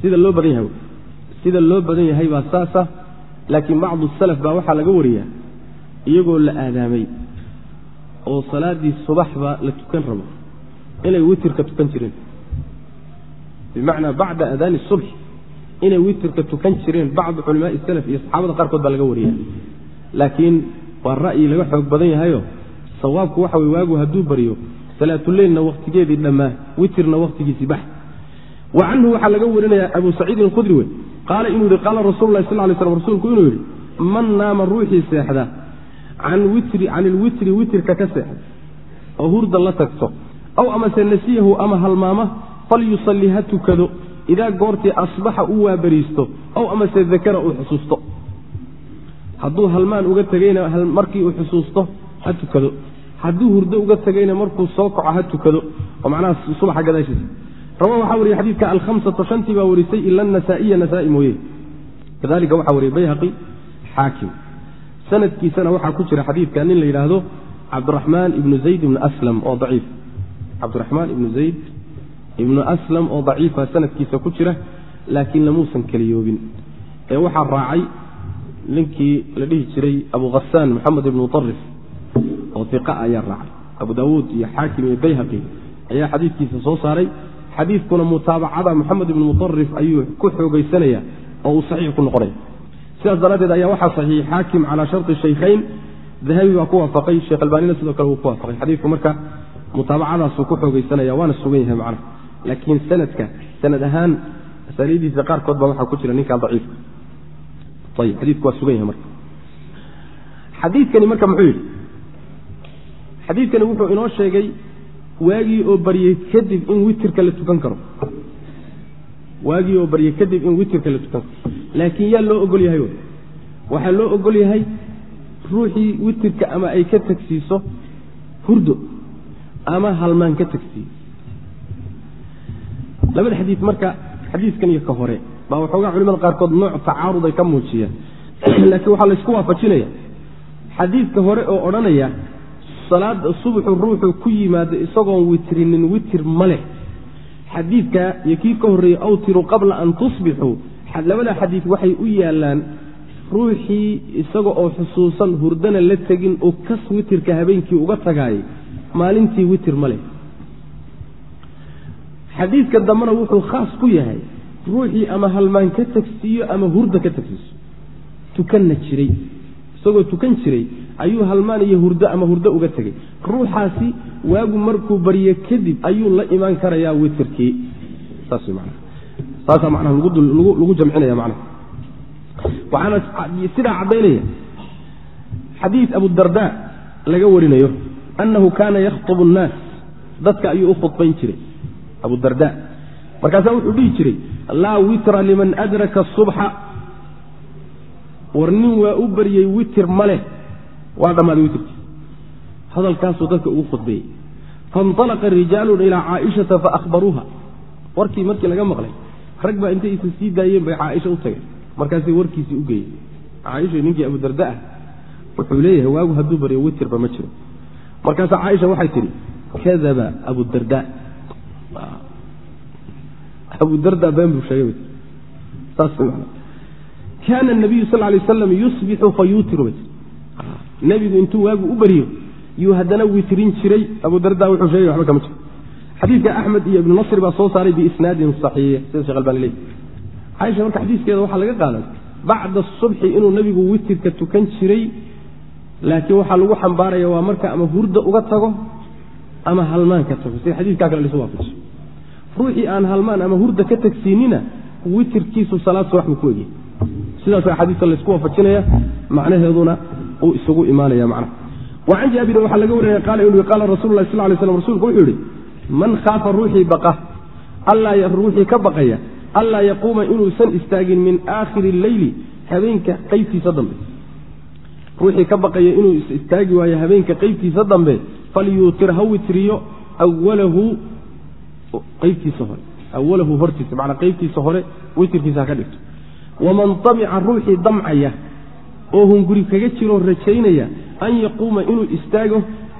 sida loo badan yahay sida loo badan yahay baa saasa laakiin bacdu salaf baa waxaa laga wariyaa iyagoo la aadaamay oo salaaddii subaxba la tukan rabo inay witirka tukan jireen. Bimacnaa bacda adaani subx inay witirka tukan jireen bacdu culamaai salaf iyo saxaabada qaarkood baa laga wariya laakiin waa ra'yi laga xoog badan yahayo sawaabku waxa wey waagu hadduu baryo salaatuleylna wakhtigeedii dhammaa witirna wakhtigiisii bax. Wa canhu waxaa laga warinaya abu saciidin khudri wey qaala inuu yihi qaala rasul lahi sal lay slam rasuulku inuu yidhi man naama ruuxii seexda can witri can ilwitri witirka ka seexda oo hurda la tagto aw amase nasiyahu ama halmaama falyusalli ha tukado idaa goortii asbaxa u waabariisto aw amase dakara uu xusuusto. Hadduu halmaan uga tegayna markii uu xusuusto ha tukado. Hadduu hurdo uga tegayna markuu soo kaco ha tukado. Oo macnaha subaxa gadaashiisa rawa waxaa wariyey xadiidka alhamsata shantii baa warisay ila anasaa'iya nasaai mooye. Kadalika waxaa wariyey bayhaqi xaakim. Sanadkiisana waxaa ku jira xadiidka nin la yidhaahdo cabdiraxmaan ibnu zayd ibnu aslam oo daciif. Cabdiraxmaan ibnu zayd ibnu aslam oo daciifa sanadkiisa ku jira laakiin lamuusan keliyoobin ee waxaa raacay ninkii la dhihi jiray abu khasaan moxamed ibnu mutarif oo iqa ayaa raacay. Abu daawuud iyo xaakim iyo bayhaqi ayaa xadiidkiisa soo saaray xadiidkuna mutaabacada moxamed ibnu mutarif ayuu ku xoogeysanaya oo uu saxiix ku noqonaya sidaas daraaddeed ayaa waxaa saxiixay xaakim calaa sharti shaykhayn. Dahabi baa ku waafaqay sheekh albaanina sidoo kale wuu ku waafaqay. Xadiidku marka mutaabacadaasuu ku xoogeysanaya waana sugan yahay macnaha. Laakiin sanadka sanad ahaan asaalidiisa qaarkood baa waxaa ku jira ninkaa daciifka ayib xadiidku waa sugan yahay marka. Xadiidkani marka muxuu yidhi? Xadiidkani wuxuu inoo sheegay waagii oo baryey kadib in witirka la tukan karo. Waagii oo baryey kadib in witirka la tukan karo. Laakiin yaa loo ogol yahay waxaa loo ogol yahay ruuxii witirka ama ay ka tagsiiso hurdo ama halmaan ka tagsiiyo labada xadiid marka xadiidkan iyo ka hore baa waxoogaa culimada qaarkood nooc tacaarud ay ka muujiyeen laakiin waxaa laysku waafajinaya xadiidka hore oo odhanaya salaada subuxu ruuxu ku yimaado isagoon witrinin witir ma leh. Xadiidka iyo kii ka horreeyey awtiru qabla an tusbixuu labada xadiid waxay u yaalaan ruuxii isaga oo xusuusan hurdana la tegin oo kas witirka habeenkii uga tagaayay maalintii witir ma leh. Xadiidka dambena wuxuu khaas ku yahay ruuxii ama halmaan ka tagsiiyo ama hurda ka tagsiiso. Tukanna jiray. Isagoo tukan jiray ayuu halmaan iyo hurdo ama hurdo uga tegey ruuxaasi waagu markuu baryo kadib ayuu la imaan karayaa witirkii saas man saasaa manaa lagu jamcinaya manaa waxaana sidaa caddaynaya xadiid abudarda laga warinayo annahu kaana yakhطbu الnaas dadka ayuu u khudbayn jiray abudarda markaasaa wuxuu dhihi jiray laa witra liman adraka الصubxa war nin waa u baryey witir ma leh waa dhammaaday witirkii hadalkaasuu dadka ugu khudbeeyey faاnطalaqa rijaalun ilaa caaishata faahbaruuha warkii markii laga maqlay rag baa intay isa sii daayeen bay caaisha u tageen. Markaasay warkiisii u geeyey caaisha ninkii abudarda ah wuxuu leeyahay waagu hadduu baryo witirba ma jiro. Markaasaa caaisha waxay tidhi kadaba abudarda abudarda been buu sheegay saas kaana nabiyu sal lay aslam yusbixu fayuutiru nebigu intuu waagu u baryo yuu haddana witrin jiray. Abudarda wuxuu sheegay waxba kama jiro. Xadiidka axmed iyo ibnu nasri baa soo saaray biisnaadin saxiix sida shekh albani leey caaisha marka xadiiskeeda waxaa laga qaaday bacda subxi inuu nebigu witirka tukan jiray laakiin waxaa lagu xambaaraya waa marka ama hurda uga tago ama halmaan ka tago. Sida xadiiskaa kale lisu waafajiso ruuxii aan halmaan ama hurda ka tagsiinina witirkiisu salaad subax buu ku egey sidaas axaadiista laysku waafajinaya macnaheeduna uu isugu imaanaya macnaha wa can jaabirin waxaa laga warinaya qaala inuu qaala rasulu lah sal lay slam rsulku wuxuu yihi man khaafa ruuxii baqa allaa ruuxii ka baqaya allaa yaquuma inuusan istaagin min aakhiri leyli habeenka qeybtiisa dambe. Ruuxii ka baqaya inuu istaagi waayo habeenka qeybtiisa dambe falyuutir ha witriyo awalahu qeybtiisa hore awalahu hortiisa manaa qeybtiisa hore witirkiisa ha ka dhigto. Waman tamica ruuxii damcaya oo hunguri kaga jiroo rajaynaya an yaquuma inuu istaago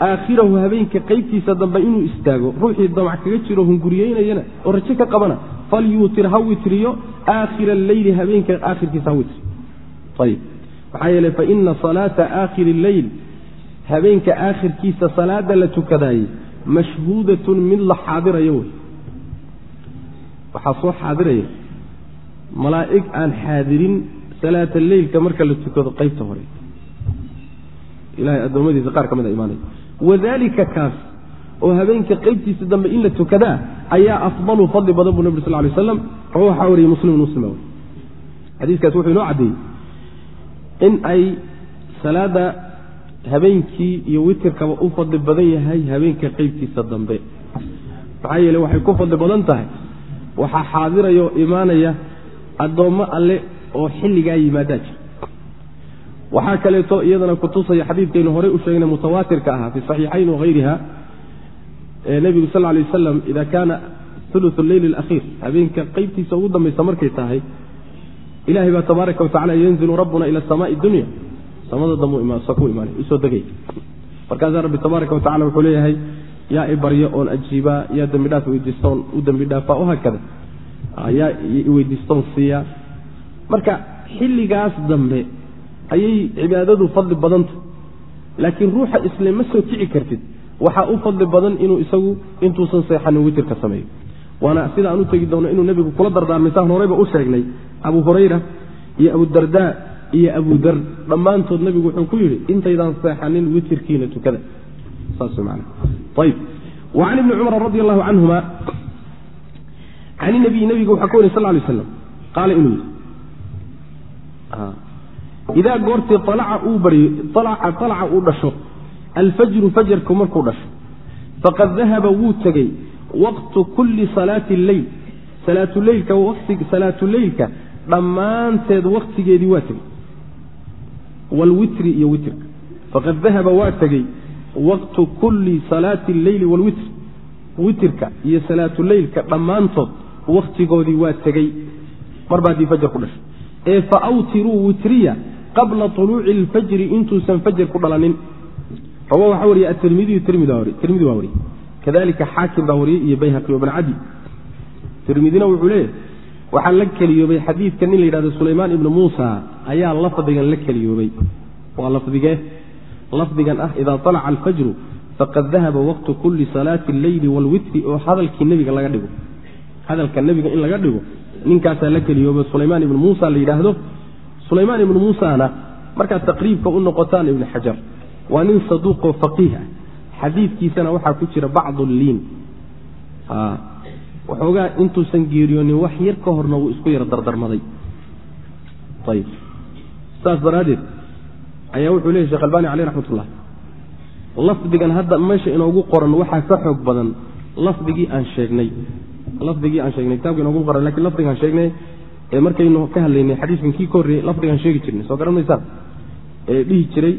aakhirahu habeenka qeybtiisa dambe inuu istaago ruuxii damac kaga jiro hunguriyeynayana oo rajo ka qabana falyuutir ha witriyo aakhira alleyli habeenka aakhirkiisa ha witri ayib maxaa yeeley faina salaata aakhiri leyl habeenka aakhirkiisa salaada la tukadaayey mashhuudatun mid la xaadirayo wey. Waxaa soo xaadiraya malaa'ig aan xaadirin salaata leylka marka la tukado qaybta hore. Ilahay addoommadiisa qaar ka mid a imaanaya wadalika kaas oo habeenka qaybtiisa dambe in la tukadaa ayaa afdalu fadli badan buu nabg sal lay aslam rawa waxaa wariyey muslimun muslima xadiiskaas wuxuu inoo caddeeyey in ay salaada habeenkii iyo witirkaba u fadli badan yahay habeenka qaybtiisa dambe. Maxaa yeele waxay ku fadli badan tahay. Waxaa xaadiraya oo imaanaya addoommo alle oo xilligaa yimaadaa jira waxaa kaleeto iyadana kutusaya xadiidkaynu horey u sheegnay mutawaatirka ahaa fi saxiixayn wahayriha nebigu sal lay wasalam ida kaana ulu leyl alakhiir habeenka qaybtiisa ugu dambaysa markay tahay ilahay baa tabaaraka watacala yanzilu rabbuna ila samaai dunya. Samada dambu ku imaanay u soo degay. Markaasaa rabbi tabaaraka watacala wuxuu leeyahay yaa i oon ajiibaa yaa dembi dhaaf weydiistoon u dembi dhaafaa o haakada yaa iweydiistoon siiyaa marka xilligaas dambe ayay cibaadadu fadli badanta laakiin ruuxa isle ma soo kici kartid. Waxaa u fadli badan inuu isagu intuusan seexanin witirka sameeyo. Waana sida aan u tegi doono inuu nebigu kula dardaarmay saan horeyba u sheegnay. Abu hurayra iyo abudardaa iyo abudar dhammaantood nebigu wuxuu ku yidhi intaydaan seexanin witirkiina tukada. Wacan ibni cumar radi allahu canhuma can nabiy nebiga waxaa ka wariy sal lay slam qaala inuu yidhi idaa goortii alaca uu baryo alaca uu dhasho alfajru fajarku markuu dhasho faqad dahaba wuu tegey waqtu kulli salaati lleyl salaatuleylka dhammaanteed waktigeedii waa tegey. Wlwitri iyo witrka. Faqad dahaba waa tegey waqtu kulli salaati alleyli waalwitr witirka iyo salaatuleylka dhammaantood wakhtigoodii waa tegey. Marba haddii fajar ku dhashay ee fa awtiruu witriya qabla طuluuci اlfajri intuusan fajar ku dhalanin rawa waxaa wariye atirmidiyu tirmidi waa wariye kadalika xaakim baa wariyey iyo bayhaqi ibn cadi tirmidina wuxuu leeyahy waxaa la keliyoobay xadiidka nin la yidhahdo sulaymaan ibnu muusa ayaa lafdigan la keliyoobay waa lafdigee lafdigan ah idaa طalaca alfajru faqad dahaba waqtu kuli salaati اlleyli wاlwitri oo hadalkii nebiga laga dhigo hadalka nebiga in laga dhigo ninkaasaa la keliyooba sulaymaan ibnu muusa la yidhaahdo. Sulaymaan ibnu muusana markaad taqriibka u noqotaan ibnu xajar waa nin saduuqoo faqiih ah. Xadiidkiisana waxaa ku jira bacdu liin. Waxoogaa intuusan geeriyoonin wax yar ka horna wuu isku yaro dardarmaday. Ayb saas daraaddeed ayaa wuxuu leeyay shekh albani caleyh raxmatullah lafdigan hadda meesha inoogu qoran waxaa ka xoog badan lafdigii aan sheegnay lafdigii aan sheegnay kitabka inoogu qoran laakiin lafdigaan sheegnay ee markaynu ka hadlaynay xadiiskan kii ka horreeyey lafdigaan sheegi jirnay. Soo garan maysaan ee dhihi jiray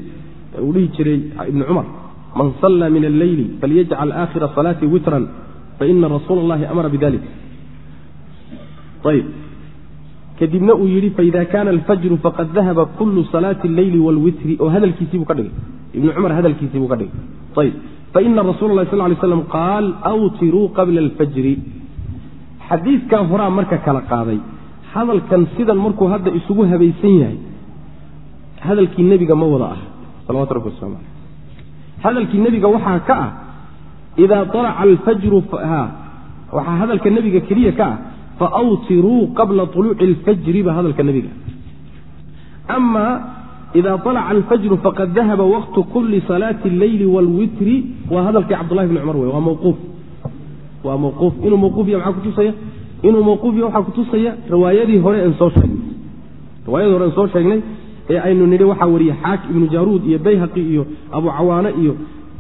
uu dhihi jiray ibnu cumar man sallaa min alleyli falyajcal aakhira salaati witran faina rasuula allahi amara bidalik ayb kadibna uu yidhi faida kaana alfajru faqad dahaba kullu salaati alleyli wاlwitri oo hadalkiisiibuu ka dhigay. Ibnu cumar hadalkiisiibuu ka dhigay. Ayb faina rasuula lahi sal lay slam qaal awtiruu qabla alfajri xadiidkan horaa marka kala qaaday hadalkan sidan markuu hadda isugu habaysan yahay hadalkii nebiga ma wada ah salawatu rabbi waslamu aleyh hadalkii nebiga waxaa ka ah idaa alaca alfajru waxaa hadalka nebiga keliya ka ah faawtiruu qabla طuluuci اlfajri ba hadalka nebiga ama ida alaca alfajru faqad dahaba waqtu kuli salaati اlleyli wاlwitri waa hadalkii cabdullahi bni cumar wey waa mawquuf waa mawquuf. Inuu mawquuf ya maxaa kutusaya inuu mawquuf ya waxaa kutusaya riwaayadii hore en soo sheegnay. Riwaayadii hore en soo sheegnay ee aynu nidhi waxaa wariyey xaaki ibnu jaaruud iyo bayhaqi iyo abu cawaane iyo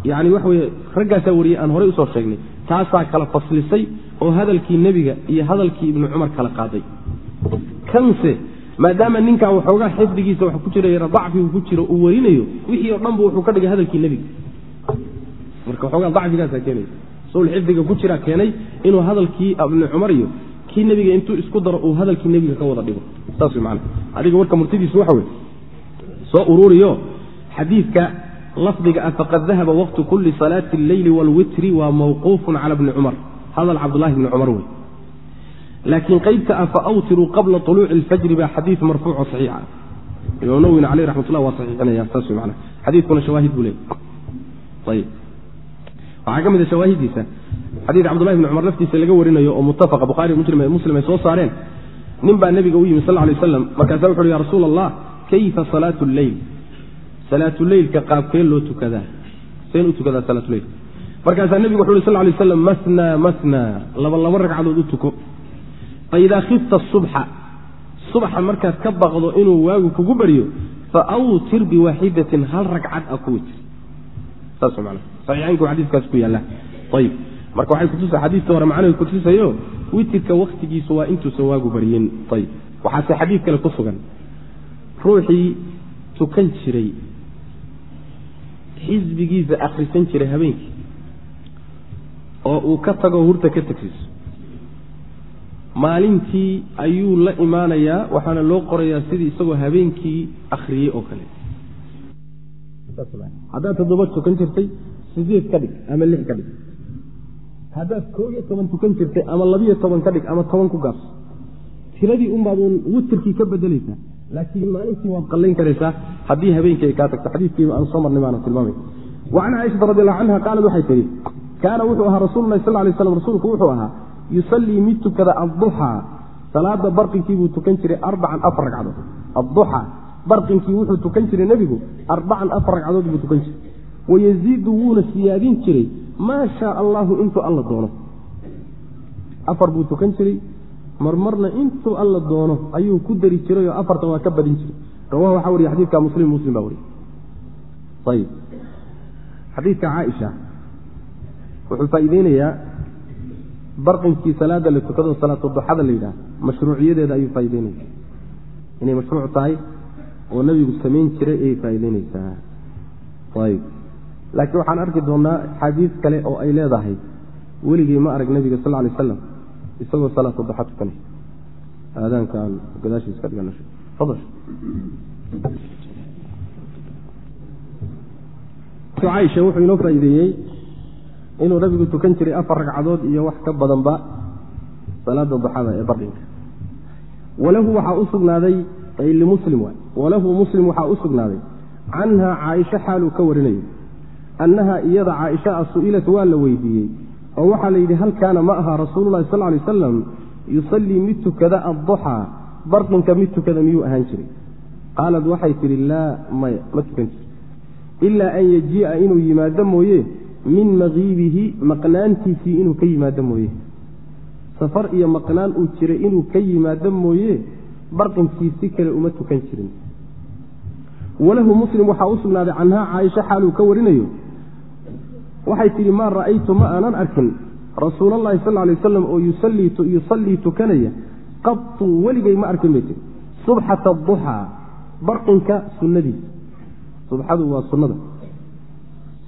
yani waxa weye raggaasaa wariyey aan horey u soo sheegnay. Taasaa kala faslisay oo hadalkii nebiga iyo hadalkii ibnu cumar kala qaaday. Kanse maadaama ninkaa waxoogaa xifdigiisa wax ku jira dacfigu ku jiro uu warinayo wixii oo dhanba wuxuu ka dhigay hadalkii nebiga. Marka waxoogaa dacfigaasa keenaya rasuul xifdiga ku jira keenay inuu hadalkii ibni cumar iyo kii nebiga intuu isku daro uu hadalkii nebiga ka wada dhigo. Saas man adiga warka murtidiisu waxa wey soo uruuriyo xadiidka lafdiga ah faqad dahaba waqtu kulli salaati alleyli waalwitri waa mawquufun cala bni cumar. Hadal cabdulahi bni cumar wey. Laakiin qaybta ah faawtiruu qabla uluuci اlfajri baa xadii marfuuco saxiixa ah. imaam nawwina caleyh raxmat ullah waa saxiixinaya saas wey man xadiikuna shawaahid buu leeyay waxaa ka mid a shawaahidiisa. Xadiid cabdullahi bni cumar laftiisa laga warinayo oo muttafaqa bukhaari muslim ay soo saareen. Nin baa nebiga u yimi sal ly aslam markaasa wuxu uhi ya rasuula allah kayfa salaatu lleyl salaatuleylka qaabkee loo tukadaa? Seen u tukadaa salaatuleyl markaasaa nebigu wuxu uhi sal lay slam masna masna laba laba ragcadood u tuko. Faidaa khifta subxa subxa markaad ka baqdo inuu waagu kugu baryo faawtir biwaaxidatin hal ragcad a ku witir saas man saxiixaynku xadiiskaas ku yaalla. Ayib marka waxay kutusa xadiista hore macnahay kutusayo witirka waktigiisu waa intuusan waagu baryin. Ayib waxaase xadiid kale ku sugan. Ruuxii tukan jiray xisbigiisa akhrisan jiray habeenkii oo uu ka tago hurta ka tegsiiso maalintii ayuu la imaanayaa waxaana loo qorayaa sidii isagoo habeenkii akhriyey oo kale. Haddaad toddoba tukan jirtay sideed ka dhig ama lix ka dhig. Haddaad koo iyo toban tukan jirtay ama labiyo toban ka dhig ama toban ku gaabso tiradii unbaad uun witirkii ka bedelaysaa. Laakiin maalintii waad qallayn karaysaa haddii habeenkii ay kaa tagto xadiiskiiba aan soo marnay baana tilmaamay. Wa can caaishata radi allahu canha qaalad waxay tihi kaana wuxuu ahaa rasulullahi sal lay slam rasuulku wuxuu ahaa yusallii mid tukada adduxaa salaada barqinkiibuu tukan jiray arbacan afar ragcadood. Adduxaa barqinkii wuxuu tukan jiray nebigu arbacan afar ragcadood buu tukan jiray wayaziidu wuuna siyaadin jiray. Maa shaa allahu intuu alla doono. Afar buu tukan jiray. Marmarna intuu alla doono ayuu ku dari jiray oo afartan waa ka badin jiray. Rawahu waxaa wariye xadidka muslim muslim baa wariye. Ayib xadiidka caaisha wuxuu faa'iideynayaa barqinkii salaada la tukado salaatu duxada la yidhaah mashruuciyadeeda ayuu faa'ideynaya inay mashruuc tahay oo nebigu samayn jiray ayay faa'ideyneysaa ayib laakiin waxaan arki doonaa xadiis kale oo ay leedahay. Weligey ma arag nebiga sal lay aslam isagoo salaatu duxa tukanay aadaankaan gadaashiis ka dhigan caaisha wuxuu inoo faa'iideeyey inuu nabigu tukan jiray afar ragcadood iyo wax ka badanba salaada duxada ee bardhinka. Walahu waxaa u sugnaaday limuslim walahu muslim waxaa u sugnaaday canhaa caaisha xaaluu ka warinayo annaha iyada caaisha a su'ilat waa la weydiiyey oo waxaa la yidhi hal kaana ma aha rasuululahi sal lay wasalam yusallii mid tukada adduxaa bardhinka mid tukada miyuu ahaan jiray. Qaalad waxay tidhi laa maya ma tukan jir ilaa an yajii'a inuu yimaado mooye min makiibihi maqnaantiisii inuu ka yimaado mooye. Safar iyo maqnaan uu jiray inuu ka yimaado mooye barqinkii kale uma tukan jirin. Walahu muslim waxaa u sugnaaday canhaa caaisha xaaluu ka warinayo waxay tidhi maa ra'aytu ma aanan arkin rasuulallahi sal lay waslam oo yusallii tukanaya. Qatu weligay ma arkin bay tii subxata duxaa barqinka sunnadiisa. Subxadu waa sunnada.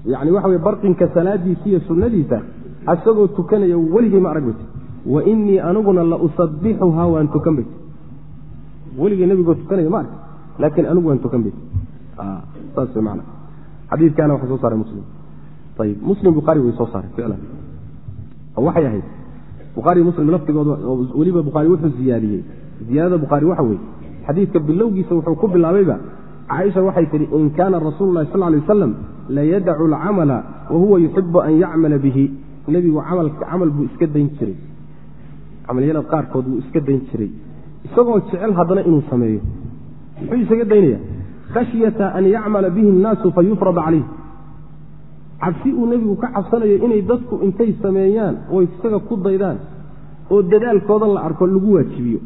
Yani waxa wey barqinka salaadiisa iyo sunnadiisa asagoo tukanaya weligay ma arag bay tii wa inii aniguna la usabixuhaa waan tukan bay tii weligay nebigoo tukanaya ma ark laakiin anigu waan tukan bay tii saas man xadiikaana waxa soo saaray muslim ayib muslim bukhaari way soo saaray ficlan waxay ahayd. Bukhaari muslim laftigooda weliba bukhaari wuxuu ziyaadiyey. Ziyaadada bukhaari waxa weeye xadiidka bilowgiisa wuxuu ku bilaabayba caaisha waxay tihi in kaana rasuulu lahi sal lay wasalam layadacu alcamala wa huwa yuxibu an yacmala bihi. Nebigu camal buu iska dayn jiray. Camalyada qaarkood buu iska dayn jiray. Isagoo jecel haddana inuu sameeyo. Muxuu isaga daynaya? Khashyata an yacmala bihi annaasu fayufrada calayh cabsi uu nebigu ka cabsanayo inay dadku intay sameeyaan oo isaga ku daydaan oo dadaalkooda la arko lagu waajibiyo.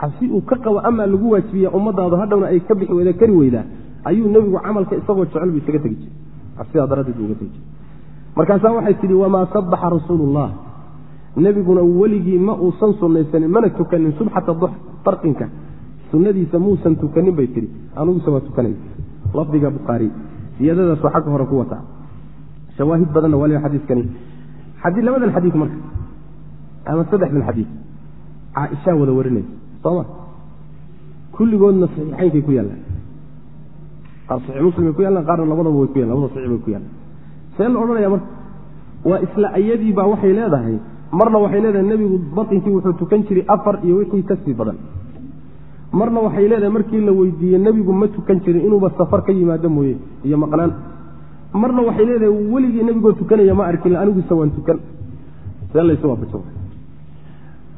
Cabsi uu ka qabo amaa lagu waajibiya ummadaadu hadhowna ay ka bixi weyda kari weydaa ayuu nebigu camalka isagoo jecel buu isaga tegi jiray. Cabsidaa daraaddeed buu uga tegi jiray. Markaasaa waxay tidhi wamaa sabaxa rasuulullah? Nebiguna weligii ma uusan sunnaysanin mana tukanin subxata barqinka sunnadiisa muusan tukanin bay tidhi. Aniguse waa lafdiga bukhaari ziyadadaasoo xagga hore ku wataa shawaahid badanna waliba xadiiskani. Labadan xadiid marka. Ama saddexdan xadiid caaishaa wada warinaysa. Sooma kulligoodna saxiixaynkay ku yaallaan. Qaar saxiix muslim ay ku yaallaan qaarna labadaba way ku yallan labada saxiix bay ku yaallaan. See la odhanaya marka waa isla ayadii baa waxay leedahay. Marna waxay leedahay nebigu batinkii wuxuu tukan jiray afar iyo wixii ka sii badan marna waxay leedahay markii la weydiiyey nebigu ma tukan jirin inuuba safar ka yimaado mooye iyo maqnaan marna waxay leedahay weligii nebigoo tukanaya ma arkin anigusa waan tukan.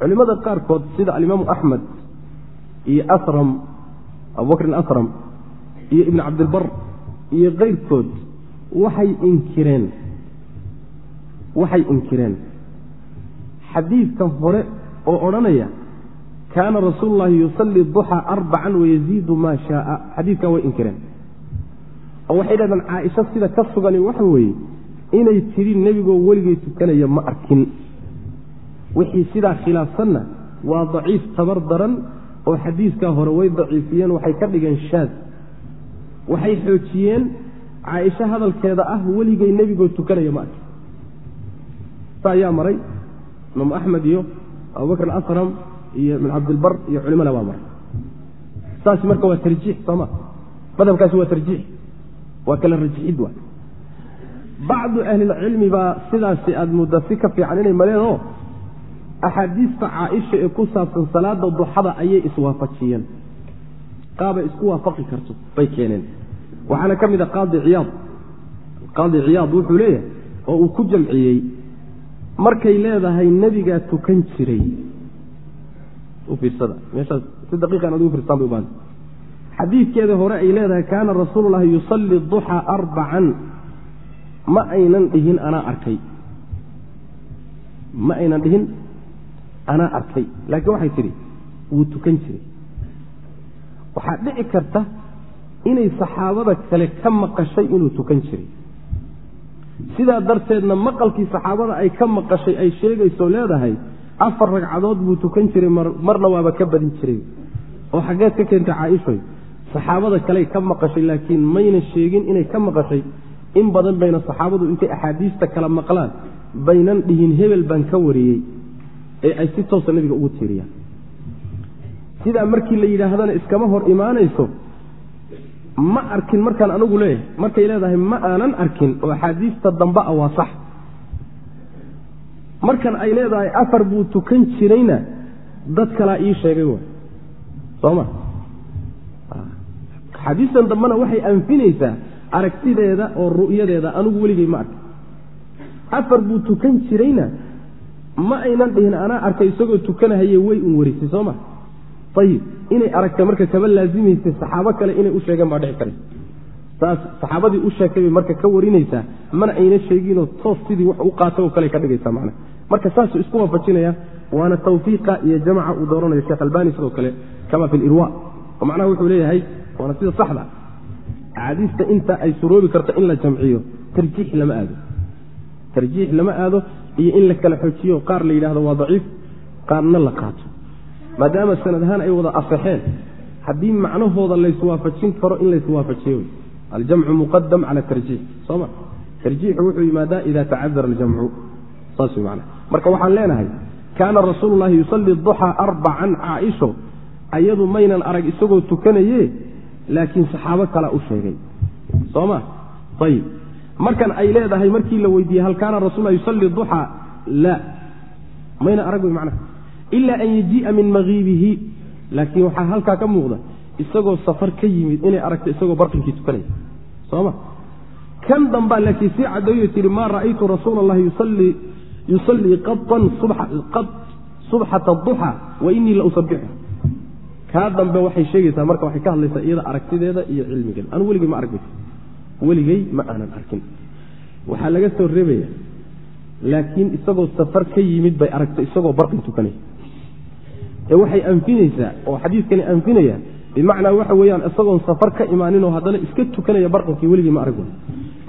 Culimada qaarkood sida alimaamu axmed iyo asram abubakrin asram iyo ibn cabdilbar iyo keyrkood waxay inkireen. Waxay inkireen. Xadiidka hore oo odhanaya kaana rasuulu llahi yusalli duxaa arbacan wayaziidu maa shaaa. Xadiidkaa way inkireen. Oo waxay dhahdeen caaisha sida ka sugani waxa weeye inay tidhi nebigoo weligay tukanaya ma arkin. Wixii sidaa khilaafsanna waa daciif tabar daran oo xadiiskaa hore way daciifiyeen waxay ka dhigeen shaad. Waxay xoojiyeen caaisha hadalkeeda ah weligay nebigoo tukanaya ma arkin. Sa ayaa maray imaamu axmed iyo abubakr asram iyo ibn cabdilbar iyo culimana waa maray saas marka waa tarjiix sooma. Madhabkaasi waa tarjiix. Waa kala rajixid wa bacdu ahlilcilmi baa sidaasi aada mudda si ka fiican inay maleedoo axaadiista caaisha ee ku saabsan salaada duxada ayay iswaafajiyeen. Qaabay isku waafaqi karto bay keeneen. Waxaana ka mid a qaadi ciyaad. Qaadi ciyaad wuxuu leeyahay oo uu ku jamciyey markay leedahay nebigaa tukan jiray u fiirsada meeshaas si daqiiqan ad ugu bay u xadiidkeeda hore ay leedahay kaana rasuulu llahi yusalli duxaa arbacan ma aynan dhihin anaa arkay. Ma aynan dhihin anaa arkay. Laakiin waxay tidhi wuu tukan jiray. Waxaa dhici karta inay saxaabada kale ka maqashay inuu tukan jiray. Sidaa darteedna maqalkii saxaabada ay ka maqashay ay sheegayso leedahay afar ragcadood buu tukan jiray marna waaba ka badin jiray. Oo xaggeed ka keentay caaishoy saxaabada kaley ka maqashay laakiin mayna sheegin inay ka maqashay. In badan bayna saxaabadu intay axaadiista kala maqlaan baynan dhihin hebel baan ka wariyey ee ay si toosa nabiga ugu tiiriyaan. Sidaa markii la yidhaahdana iskama hor imaanayso ma arkin markaan anigu leeyahay. Markay leedahay ma aanan arkin oo axaadiista dambe a waa sax markan ay leedahay afar buu tukan jirayna dad kalaa ii sheegay way sooma axaadiistan dambena waxay anfinaysaa aragtideeda oo ru'yadeeda anigu weligay ma arkin afar buu tukan jirayna ma aynan dhihin anaa arkay isagoo tukanahaye way un warisay sooma ayib inay aragta marka kaba laasimaysay saxaabo kale inay u sheegeen baa dhici karaysa saas saxaabadii u sheegtay bay marka ka warinaysaa mana ayna sheeginoo toos sidii wax u qaatay oo kale ka dhigaysa macna. Marka saasuu isku waafajinaya waana tawfiiqa iyo jamaca uu dooranayo sheekh albani sidoo kale kama fi lirwa oo macnaha wuxuu leeyahay waana sida saxda. Axaadiista inta ay suroobi karto in la jamciyo tarjiix lama aado. Tarjiix lama aado iyo in la kala xojiyo qaar la yidhahdo waa daciif qaarna la qaato. Maadaama sanad ahaan ay wada asaxeen haddii macnahooda layswaafajin karo in layswaafajiyo aljamcu muqadam cala tarjiix soma tarjiixu wuxuu yimaadaa ida tacadara aljamcu saas wy man marka waxaan leenahay kaana rasuulu yusalli duxaa arbacan caaisho ayadu maynan arag isagoo tukanaye laakiin saxaabo kalaa u sheegay soma ayib markan ay leedahay markii la weydiiyey hal kaana rasulula yusalli duxaa la mayna arag wey macnaha ila an yajii'a min makiibihi laakiin waxaa halkaa ka muuqda isagoo safar ka yimid inay aragto isagoo barqinkii tukanaya sooma? Kan dambaa laakiin sii caddeeyo tihi maa ra'aytu rasuula allahi yusallii qaan subxata duxa wa inii la usabixu kaa dambe waxay sheegaysaa marka waxay ka hadlaysaa iyada aragtideeda iyo cilmigeeda. Anu weligey ma arag weligey ma aanan arkin. Waxaa laga soo reebaya laakiin isagoo safar ka yimid bay aragto isagoo barqin tukanaya ee waxay anfinaysaa oo xadiidkani anfinaya bimacnaa waxa weeyaan isagoon safar ka imaaninoo haddana iska tukanaya barqinkii weligii ma arag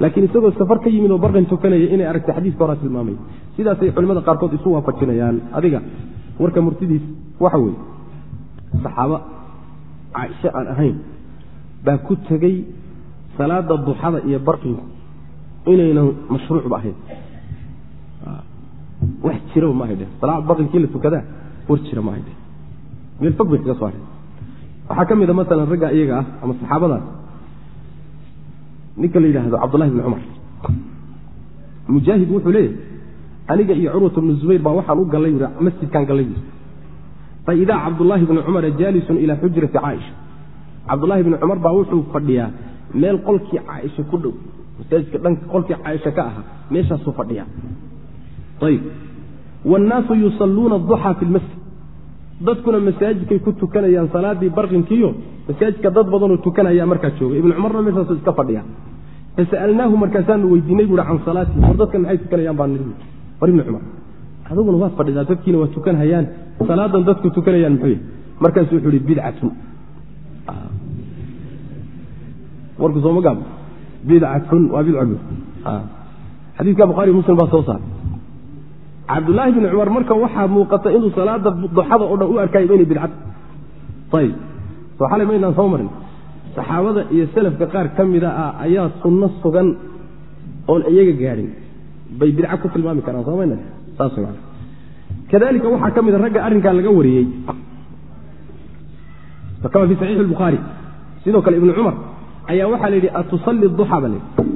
laakiin isagoo safar ka yimid oo barqin tukanaya inay aragtay xadiiska horaa tilmaamay. Sidaasay culimmada qaarkood isu waafajinayaan. Adiga warka murtidiis waxa weeye. Saxaabo caaisho aan ahayn baa ku tegey salaada duxada iyo barqinku inaynan mashruucba ahayn. Wax jiraba ma ahaydhe salaad barqinkii la tukadaa war jira ma ahaydhe meel fog bay kaga soo hadheen waxaa ka mid a masalan raggaa iyaga ah ama saxaabadaas. Ninka la yidhaahdo cabdullahi bni cumar. Mujaahid wuxuu leeyahy aniga iyo curwat bnu zubayr baa waxaan u gallay yuri masjidkaan gallay yuri fa idaa cabdullaahi bni cumara jaalisun ilaa xujrati caaisha. Cabdullaahi bni cumar baa wuxuu fadhiyaa meel qolkii caaisha ku dhow masaajidka dhanka qolkii caaisha ka ahaa meeshaasuu fadhiya ayib wannaasu yusalluuna duxaa fi lmasjid dadkuna masaajidkay ku tukanayaan salaadii barqinkiiyo masaajidka dad badanoo tukanaya markaa jooga ibnu cumarna meeshaasu iska fadhiya. Fasa'alnaahu markaasaanu weydiinay buui can salaatihi war dadkan maxay tukanayaan baa nii war ibnu cumar adiguna waad fadhidaa dadkiina waa tukanhayaan salaadan dadku tukanayaan muxuu yahy markaasu wuxuu ihi bidcatun warku sooma gaab bidcatun waa bidcadu xadiidka bukhaari muslim baa soo saaray cabdullaahi bni cumar marka waxaa muuqata inuu salaada duxada oo dhan u arkaayo inay bidcad. Ayib soo xalay maynaan soo marin. Saxaabada iyo selafka qaar ka mida ah ayaa sunno sugan oon iyaga gaadhin bay bidca ku tilmaami karaan soo mayna saas man kadalika waxaa ka mida ragga arrinkaa laga wariyey. Kama fi saxiixi lbukhaari sidoo kale ibnu cumar ayaa waxaa la yidhi atusalli duxa ba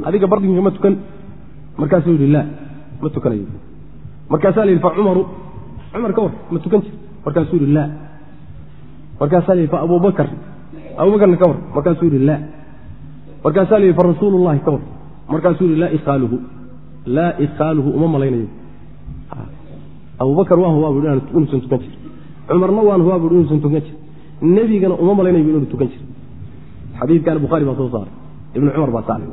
adiga bardinkka ma tukan. Markaasuu yidhi laa ma tukanayo markaasaa la fa cumaru. Cumar ka war ma tukan jir markaasuu yidhi laa. Markaasaa la fa abubakar abubakarna ka war markaasuu yidhi laa. Markaasaa la fa rasuulu llahi ka war markaasuu yidhi laa ikhaaluhu laa ikhaaluhu uma malaynayo. Abubakar waan hubaa bu inuusan tukan jir cumarna waan hubaa bu inuusan tukan jir nebigana uma malaynayo inuu tukan jir xadiidkan bukhaari baa soo saaray ibnu cumar baa saaray.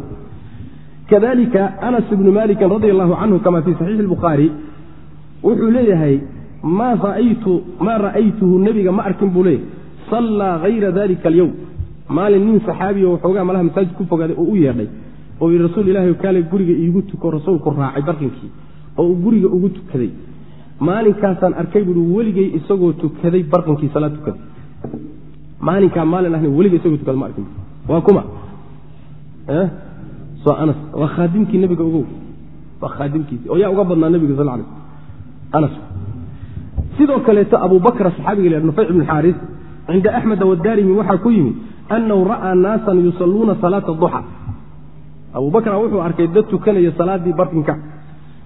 Kadalika anas ibnu malikin radia allahu canhu kama fii saxiixi lbukhaari wuxuu leeyahay maa ra'aytuhu nebiga ma arkin buu leeyahay sallaa hayra dalika alyowm maalin nin saxaabiya waxoogaa malaha masaajid ku fogaaday oo u yeedhay oo yidhi rasuul ilahi kaale guriga iigu tuko rasuulku raacay barqinkii oo uu guriga ugu tukaday. Maalinkaasaan arkay buui weligay isagoo tukaday barqinkii salaad tukaday. Maalinkaa maalin ahna weliga isagoo tukada ma arkin. Waa kuma. Soo anas waa khaadimkii nebiga ogow waa khaadimkiisi oo yaa uga badnaa nebiga sal anas sidoo kaleeto abu bakra saxaabiga la nufayc ibn xaaris cinda axmeda wadaarimi waxaa ku yimi annahu ra'aa naasan yusalluuna salaata duxa abu bakra wuxuu arkay dad tukanaya salaadii barkinka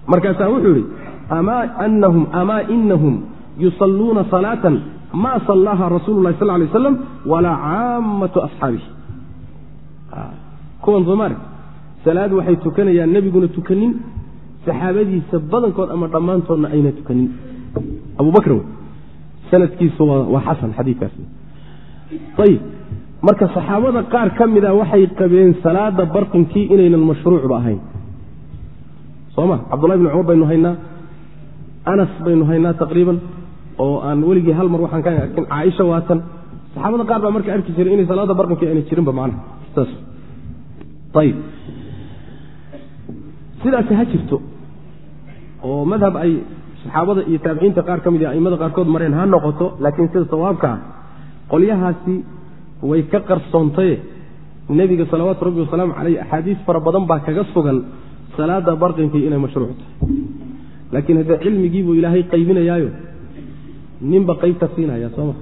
markaasaa wuxuu yihi amaa inahum yusalluuna salaatan ma sallaha rasuulu sal lay aslam walaa caamatu asxaabihi. Kuwan soomaali salaad waxay tukanayaan nebiguna tukanin saxaabadiisa badankood ama dhammaantoodna ayna tukanin. Abu bakr wey sanadkiisu waa xasan xadiikaasi ayib. Marka saxaabada qaar ka mida waxay qabeen salaada barqinkii inaynan mashruucba ahayn. Soo ma? Cabdullahi bni cumar baynu haynaa anas baynu haynaa taqriiban oo aan weligii hal mar waxaan ka arkin caaisha waatan saxaabada qaar baa marka arki jiray inay salaada barqinkii ayna jirinba macnaha. Sidaasi ha jirto oo madhab ay saxaabada iyo taabiciinta qaar ka mid i aimada qaarkood mareen ha noqoto laakiin sida sawaabka ah qolyahaasi way ka qarsoontaye. Nebiga salawaatu rabbi wasalaamu caleyh axaadiis fara badan baa kaga sugan salaada barqinkii inay mashruuc tahay. Laakiin haddee cilmigii buu ilaahay qaybinayaayo ninba qaybta siinaya sooma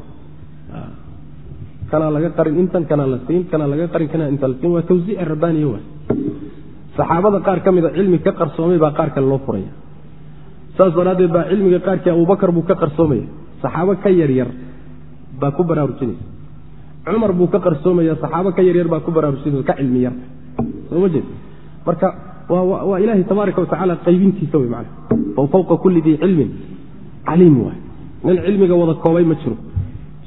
kanaa laga qarin intan kanaa la siin kanaa laga qarin kanaa inta la siin. Waa tawsiici rabbaaniya waay. Saxaabada qaar ka mida cilmi ka qarsoomay baa qaar kale loo furaya saas daraaddeed baa cilmiga qaarkii abubakar buu ka qarsoomaya. Saxaabo ka yaryar baa ku baraarujinaysa. Cumar buu ka qarsoomaya saxaabo ka yaryar baa ku baraarujinaysa ka cilmi yar. Sooma jeed? Marka waa ilaahay tabaaraka watacaala qaybintiisa wey mana o fawqa kulli dii cilmin caliim waay. Nin cilmiga wada koobay ma jiro.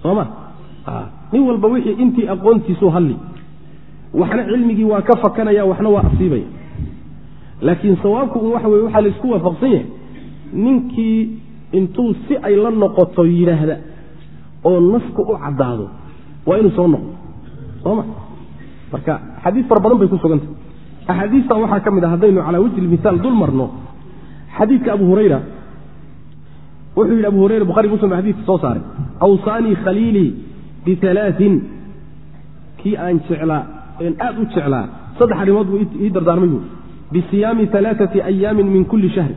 Sooma nin walba wixii intii aqoontiisu hadli waxna cilmigii waa ka fakanaya waxna waa asiibaya. Laakiin sawaabku un waxa weye waxaa la isku waafaqsan yahay ninkii intuu si ay la noqoto yidhaahda oo nasku u caddaado waa inuu soo noqdo. Sooma. Marka axaadiis fara badan bay ku sugantah axaadiistan waxaa ka mid a haddaynu calaa wajhi lmisaal dul marno xadiidka abu hurayra wuxuu yidhi abu hurayra bukhari muslim ba xadidka soo saaray. Awsaanii khaliilii bialaain kii aan jeclaa en aad u jeclaa saddex arrimood buu ii dardaarmay buui bisiyaami alaaati ayaamin min kulli shahri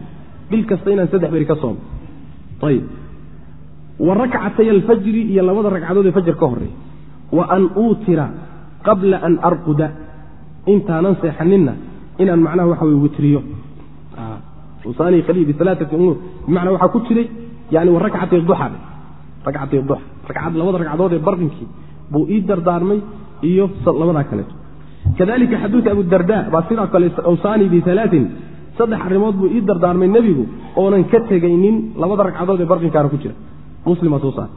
bil kasta inaan saddex beri ka soomo ayib wa rakcatay alfajri iyo labada ragcadood ee fajr ka horreeya wa an uutira qabla an arquda. Intaanan seexaninna inaan macnaha waxa weye witriyo. Usaanii khaliil bialaaati umuur. Bimacnaa waxaa ku jiray yani wa rakcatay duxa rakcatay duxa. Ragcad labada ragcadood ee barqinkii buu ii dardaarmay iyo labadaa kaleeto kadalika xadiidka abudarda baa sidoo kale awsaani bialaain saddex arrimood buu ii dardaarmay nebigu oonan ka tegaynin labada ragcadood ee barqinkaana ku jira. Muslimaa soo saar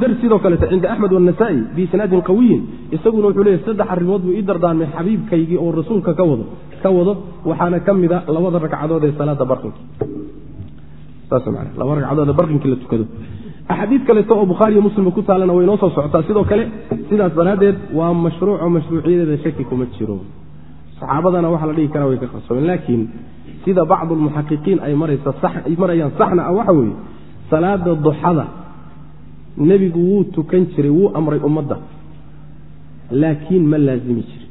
dar sidoo kaleete cinda axmed wanasaa-i biisnaadin qawiyin. Isaguna wuxuu leeyahy saddex arrimood buu ii dardaarmay xabiibkaygii oo rasuulka ka wado ka wado waxaana ka mida labada ragcadood ee salaada barqinka laba ragcadood ee barqinkii la tukado. Axaadiid kaleeto oo bukhaariyo muslimba ku taalana way noo soo socotaa. Sidoo kale sidaas daraaddeed waa mashruuco mashruuciyadeeda shaki kuma jiro saxaabadana waxaa la dhihi karaa way ka qarsoomeen laakiin sida bacdu lmuxaqiqiin ay marayaan saxna ah waxa weeye salaada duxada nebigu wuu tukan jiray wuu amray ummadda. Laakiin ma laazimi jirin.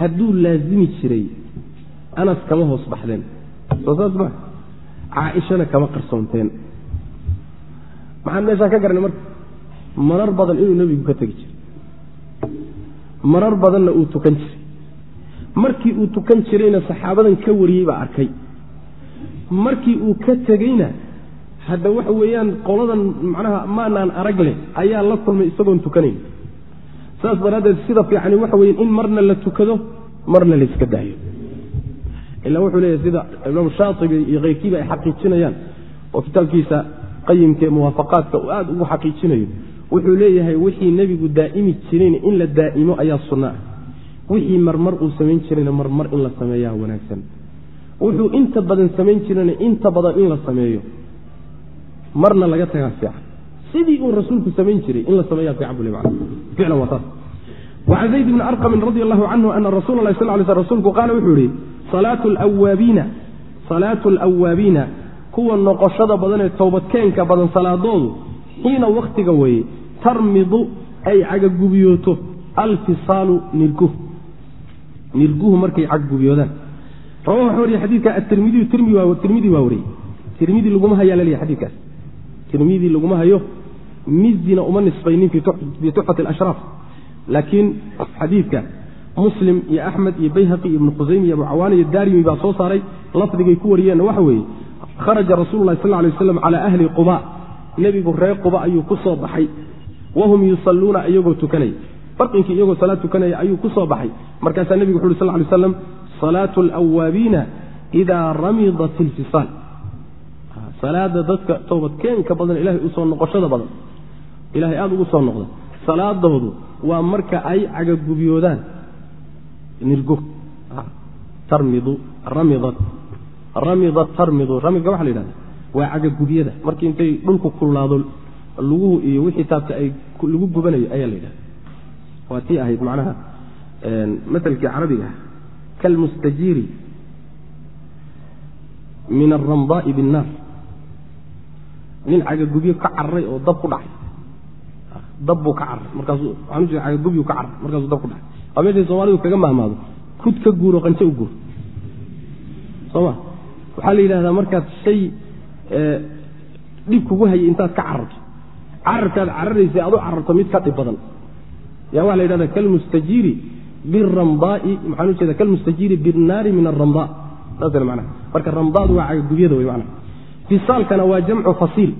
Hadduu laazimi jiray anas kama hoos baxdeen. Soo saas ma caaishana kama qarsoonteen. Maxaan meeshaa ka garanay marka? Marar badan inuu nebigu ka tegi jiray marar badanna uu tukan jiray. Markii uu tukan jirayna saxaabadan ka wariyey baa arkay. Markii uu ka tegeyna hadda waxa weeyaan qoladan macnaha maanaan arag leh ayaa la kulmay isagoon tukanayn. Saas daraaddeed sida fiicani waxa weeye in marna la tukado marna layska daayo. Ilaa wuxuu leeyahy sida imaam shaatibi iyo keyrkiiba ay xaqiijinayaan oo kitaabkiisa qayimka muwaafaqaadka uu aada ugu xaqiijinayo wuxuu leeyahay wixii nebigu daa'imi jirayna in la daa'imo ayaa sunno ah wixii marmar uu samayn jirayna marmar in la sameeyaa wanaagsan. Wuxuu inta badan samayn jirayna inta badan in la sameeyo. Marna laga tagaa fiican. Sidii uu rasuulku samayn jiray in la sameeyaa fiican buu ficlan waa taas. Wacan zayd bni arqamin radi allahu canhu ana rasuula lahi sal ly sl rsulku qaala wuxuu yihi salaatu alawaabiina kuwa noqoshada badan ee towbadkeenka badan salaadoodu xiina wakhtiga weeye tarmidu ay cagagubiyooto alfisaalu nirguh nirguhu markay caggubiyoodaan rawa wuxuu wariye xadiidka atirmidiyu tirmidi waa wariyey. Tirmidi laguma hayaa laleeyahy xadiidkaas. Tirmidi laguma hayo mizina uma nisbaynin fii tuxfati alashraaf laakiin xadiidka muslim iyo axmed iyo bayhaqi iyo ibnu khusaymi iyo abu cawaana iyo daarimi baa soo saaray. Lafdigay ku wariyeenna waxa weeye kharaja rasuulu lahi sal lay waslam cala ahli quba nebigu reer quba ayuu ku soo baxay. Wahum yusalluuna iyagoo tukanaya barqinkii iyagoo salaad tukanaya ayuu ku soo baxay. Markaasaa nebigu wuxu uhi sal lay slam salaatu alawaabiina idaa ramidat ilfisaal salaada dadka toobadkeenka badan ilahay u soo noqoshada badan. Ilahay aada ugu soo noqda. Salaadoodu waa marka ay cagagubyoodaan nirgo tarmidu ramidat. Ramidat tarmidu. Ramidka waxa la yidhahda waa cagagubyada markii intay dhulku kululaado luguhu iyo wixii taabta ay lagu gubanayo ayaa la yidhahda waa tii ahayd macnaha matalkii carabiga kalmustajiiri min alramdaai binnaar. Nin cagagubyo ka cararay oo dab ku dhacay. Dab buu ka cararay markaasu waxaan u jeeda cagagubyu ka cararay markaasuu dab ku dhacay. Waa meeshay soomaalidu kaga mahmaado kud ka guuro qanjo u guur soo ma? Waxaa la yidhahdaa markaad shay dhib kugu hayay intaad ka cararto. Cararkaad cararaysay aad u cararto mid ka dhib badan. Yaa waxaa la yidhahda kalmustajiiri biramdaai maxaan u jeeda kalmustajiiri binnaari min aramdaa saas macnaha. Marka ramdaadu waa cagagubyada wey macnaha. Fisaalkana waa jamcu fasiil.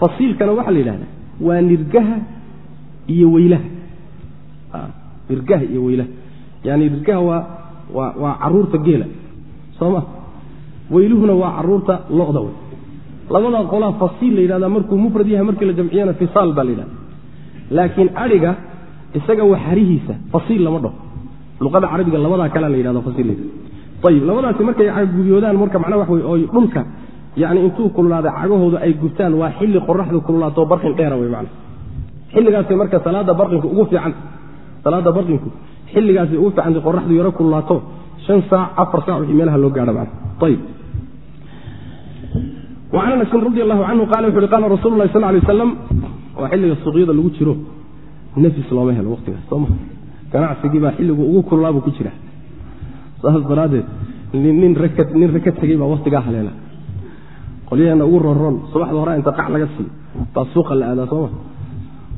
Fasiilkana waxaa la yidhahdaa waa nirgaha iyo weylaha. Nirgaha iyo weylaha. Yani nirgaha waa waa waa carruurta geela. Soo ma? Weyluhuna waa carruurta lo'da wey labadaa qolaa fasiil la yidhahdaa markuu mufrad yahay markii la jamciyana fisaal baa la yidhahda laakiin adhiga isaga waa xarihiisa fasiil lama dhaho luqada carabiga labadaa kalea la yidhahdo fasiil ayib labadaasi markay cagagubyoodaan marka macnaa wax wey oo dhulka yani intuu kululaada cagahooda ay gubtaan waa xilli qoraxdu kululaato barqin dheera wey man xilligaasay marka salaada barqinku ugu fiicanta salaada barqinku xilligaasay ugu fiicantay qoraxdu yaro kululaato shan saac afar saac wixii meelaha loo gaadha man ayib wacan anasin radi allahu canhu qala wuxu uhi qaala rasulu sal lay waslam waa xilliga suuqyada lagu jiro. Nafis looma helo waqtigaas sooma ganacsigii baa xilligu ugu kululaabuu ku jira. Saas daraaddeed nin nin raka tegey baa waktigaa haleela. Qolyaheena ugu ronron subaxda hore inta qac laga siiyo baa suuqa la aadaa sooma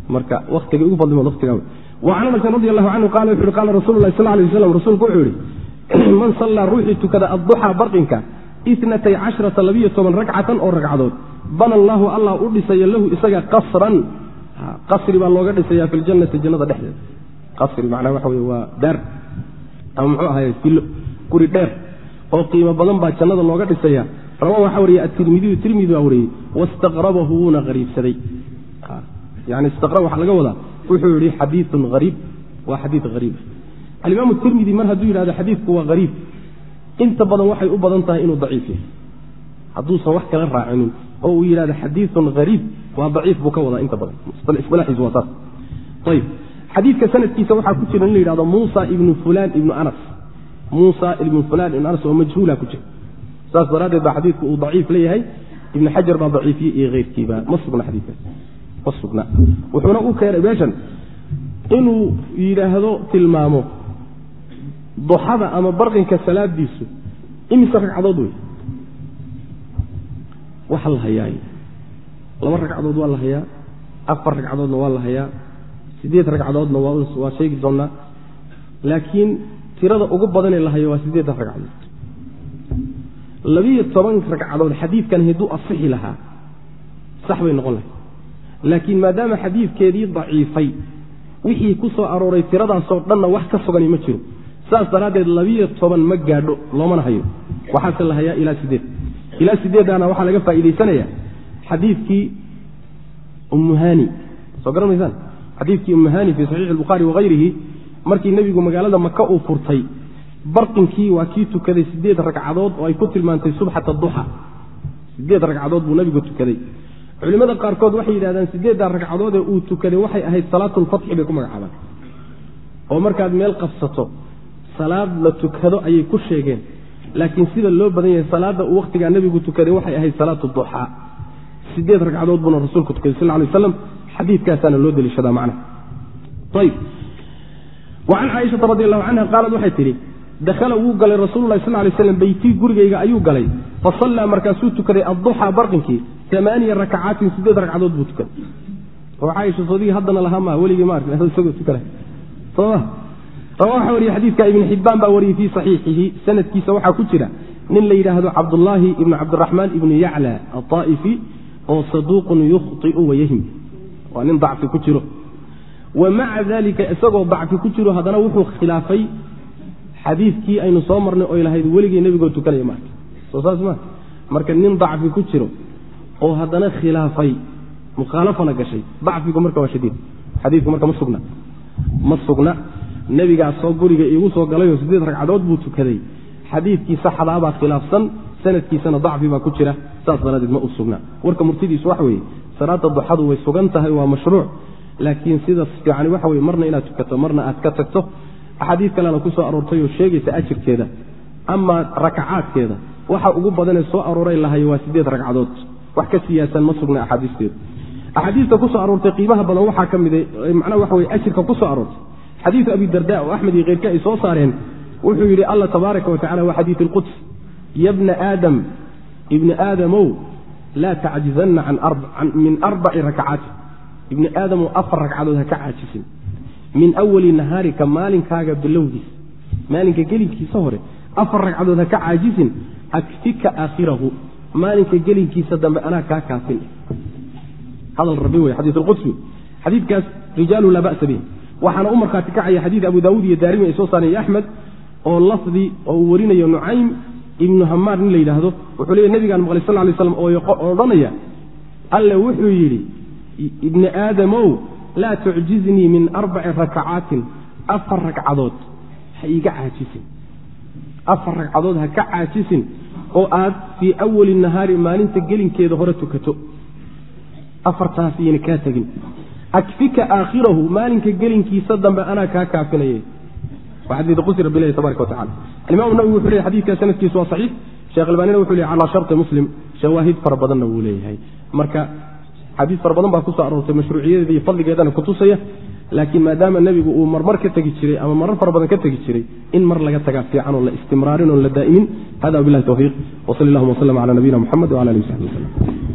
marka waktiga ugu fadlimood waktigaa wey. Wacan anasin radi allahu canhu qala wuxu uhi qaala rasulu lahi sal lay waslam rasuulku wuxuu yihi man sallaa ruuxii tukada adduxaa barqinka itnatay cashrata labiyo toban ragcatan oo ragcadood. Bana allaahu allah u dhisaya lahu isaga qasran. Qasri baa looga dhisaya fi jannada dhexdeeda. Qasri macnaha waxa wey waa daar. Ama muxuu ahaye fillo guri dheer oo qiimo badan baa jannada looga dhisaya rawa waxaa wariyey atirmidiyu tirmidi baa wariyey wastaqrabahu wuuna hariibsaday yani istaqrab waxaa laga wadaa. Wuxuu yihi xadiiun hariib waa xadii hariib alimaamu tirmidi mar hadduu yidhahdo xadiidku waa hariib inta badan waxay u badan tahay inuu daciif yahay. Hadduusan wax kala raacinin oo uu yidhahdo xadiiun hariib waa daciif buu ka wadaa inta badan. Isilaaxiisu waa saas. Ayb xadiidka sanadkiisa waxaa ku jira in la yidhahdo muusa ibnu fulaan ibnu anas. Muusa ibnu fulaan ibnu anas oo majhuula ku jira. Saas daraaddeed baa xadiidku uu daciif leeyahay. Ibnu xajar baa daciifiyey iyo keyrkiiba. Ma sugna xadiikaas ma sugna. Wuxuuna u keenay meeshan inuu yidhaahdo tilmaamo duxada ama barqinka salaadiisu imise ragcadood wey waxa la hayaay laba ragcadood waa la hayaa afar ragcadoodna waa la hayaa siddeed ragcadoodna waa sheegi doonnaa laakiin tirada ugu badanee la hayo waa siddeeddan ragcadood. Labiyo toban ragcadood xadiidkan hadduu asixi lahaa sax bay noqon lahay laakiin maadaama xadiidkeedii daciifay wixii ku soo arooray tiradaasoo dhanna wax ka sugani ma jiro saas daraaddeed labiyo toban ma gaadho loomana hayo. Waxaase la hayaa ilaa sideed ilaa sideeddaana waxaa laga faa'iidaysanaya xadiidkii ummuhani soo garan maysaan? Xadiidkii ummuhani fii saxiixi albukhaari wahayrihi markii nebigu magaalada maka uu furtay barqinkii waa kii tukaday sideed ragcadood oo ay ku tilmaantay subxata duxa sideed ragcadood buu nebigu tukaday. Culimmada qaarkood waxay yidhahdaan sideeddaa ragcadoodee uu tukaday waxay ahayd salaatulfatxi bay ku magacaabaan. Oo markaad meel qabsato salaad la tukado ayay ku sheegeen. Laakiin sida loo badan yahay salaadda uu wakhtigaa nebigu tukaday waxay ahayd salaatu duxaa sideed ragcadood buuna rasuulku tukaday sal lay aslam xadiidkaasaana loo deliishadaa macnaha ayb wacan caaishata radi allahu canha qaalad waxay tidhi dakhala wuu galay rasuululahi sal lay slam beytii gurigayga ayuu galay. Fa sallaa markaasuu tukaday adduxaa barqinkii amaaniya rakacaatin sideed ragcadood buu tukaday. Oo caaisha sodigii haddana lahaa maa weligii ma arkin isagoo tukana soma rawa waxaa wariyey xadiidka ibn xibbaan baa wariyey fii saxiixihi. Sanadkiisa waxaa ku jira nin la yidhaahdo cabdullaahi ibnu cabdiraxmaan ibnu yacla aaa'ifi oo saduuqun yukhطi'u wayahim waa nin dacfi ku jiro. Wa maca dalika isagoo dacfi ku jiro haddana wuxuu khilaafay xadiidkii aynu soo marnay oy lahayd weligii nebigoo tukanaya maarka soo saas ma marka nin dacfi ku jiro oo haddana khilaafay mukhaalafana gashay dacfigu marka waa shadiid. Xadiidku marka ma sugna. Ma sugna nebigaas soo guriga iigu soo galayoo siddeed ragcadood buu tukaday. Xadiidkii saxdaabaa khilaafsan sanadkiisana dacfi baa ku jira saas daraaddeed ma u sugna. Warka murtidiisu waxa weeye salaada duxadu way sugan tahay waa mashruuc. Laakiin sida fiicani waxa weye marna inaad tukato marna aad ka tagto. Axaadiis kalena ku soo aroortay oo sheegaysa ajirkeeda amaa rakacaadkeeda. Waxa ugu badanee soo arooray lahayo waa siddeed ragcadood. Wax ka siyaasan ma sugna axaadiisteedu axaadiista ku soo aroortay qiimaha badan waxaa ka mid macnaha waxa weye ajirka ku aroortay xadiidu abi darda oo axmed iyo keyrka ay soo saareen wuxuu yidhi allah tabaaraka wa tacala waa xadiid alquds ya bna aadam ibni aadamow laa tacjizanna min arbaci rakacaati ibni aadamow afar ragcadood ha ka caajisin. Min awali nahaarika maalinkaaga bilowgiisa maalinka gelinkiisa hore afar ragcadood ha ka caajisin akfika aakhirahu. Maalinka gelinkiisa dambe anaa kaa kaafin. Hadal rabbi wey xadiis alqudsi xadiidkaas rijaalu laa ba'sa bih waxaana u markhaati kacaya xadiid abu daawuud iyo daarimi ay soo saareen iyo axmed oo lafdi oo uu warinayo nucaym ibnu hamaar nin la yidhaahdo. Wuxuu leeya nebigaan maqlay sal lay slam oo odhanaya alle wuxuu yidhi ibni aadamow laa tucjiznii min arbaci rakacaatin afar ragcadood ha iiga caajisin. Afar ragcadood ha ka caajisin oo aad fii awali nahaari maalinta gelinkeeda hore tukato. Afartaas iyana kaa tegin akfika aakhirahu maalinka gelinkiisa dambe anaa kaa kaafinaya xadiid qusi rabbi ilahi tabaraka wa tacala alimaam nawowi wuxuu leeyahy xadidka sanadkiisu waa saxiix. Sheekh albaanina wuxuu leeyahy calaa sharti muslim. Shawaahid fara badanna wuu leeyahay. Marka xadiis fara badan baa ku soo aroortay mashruuciyadeeda iyo fadligeedana kutusaya laakiin maadaama nebigu uu marmar ka tegi jiray ama marar fara badan ka tegi jiray in mar laga tagaa fiican oo la istimraarin oon la daa'imin hada wabilahi tawfiiq. Wsal allahuma wslm cala nabiyina muxamed wala alihi w saxbi wslm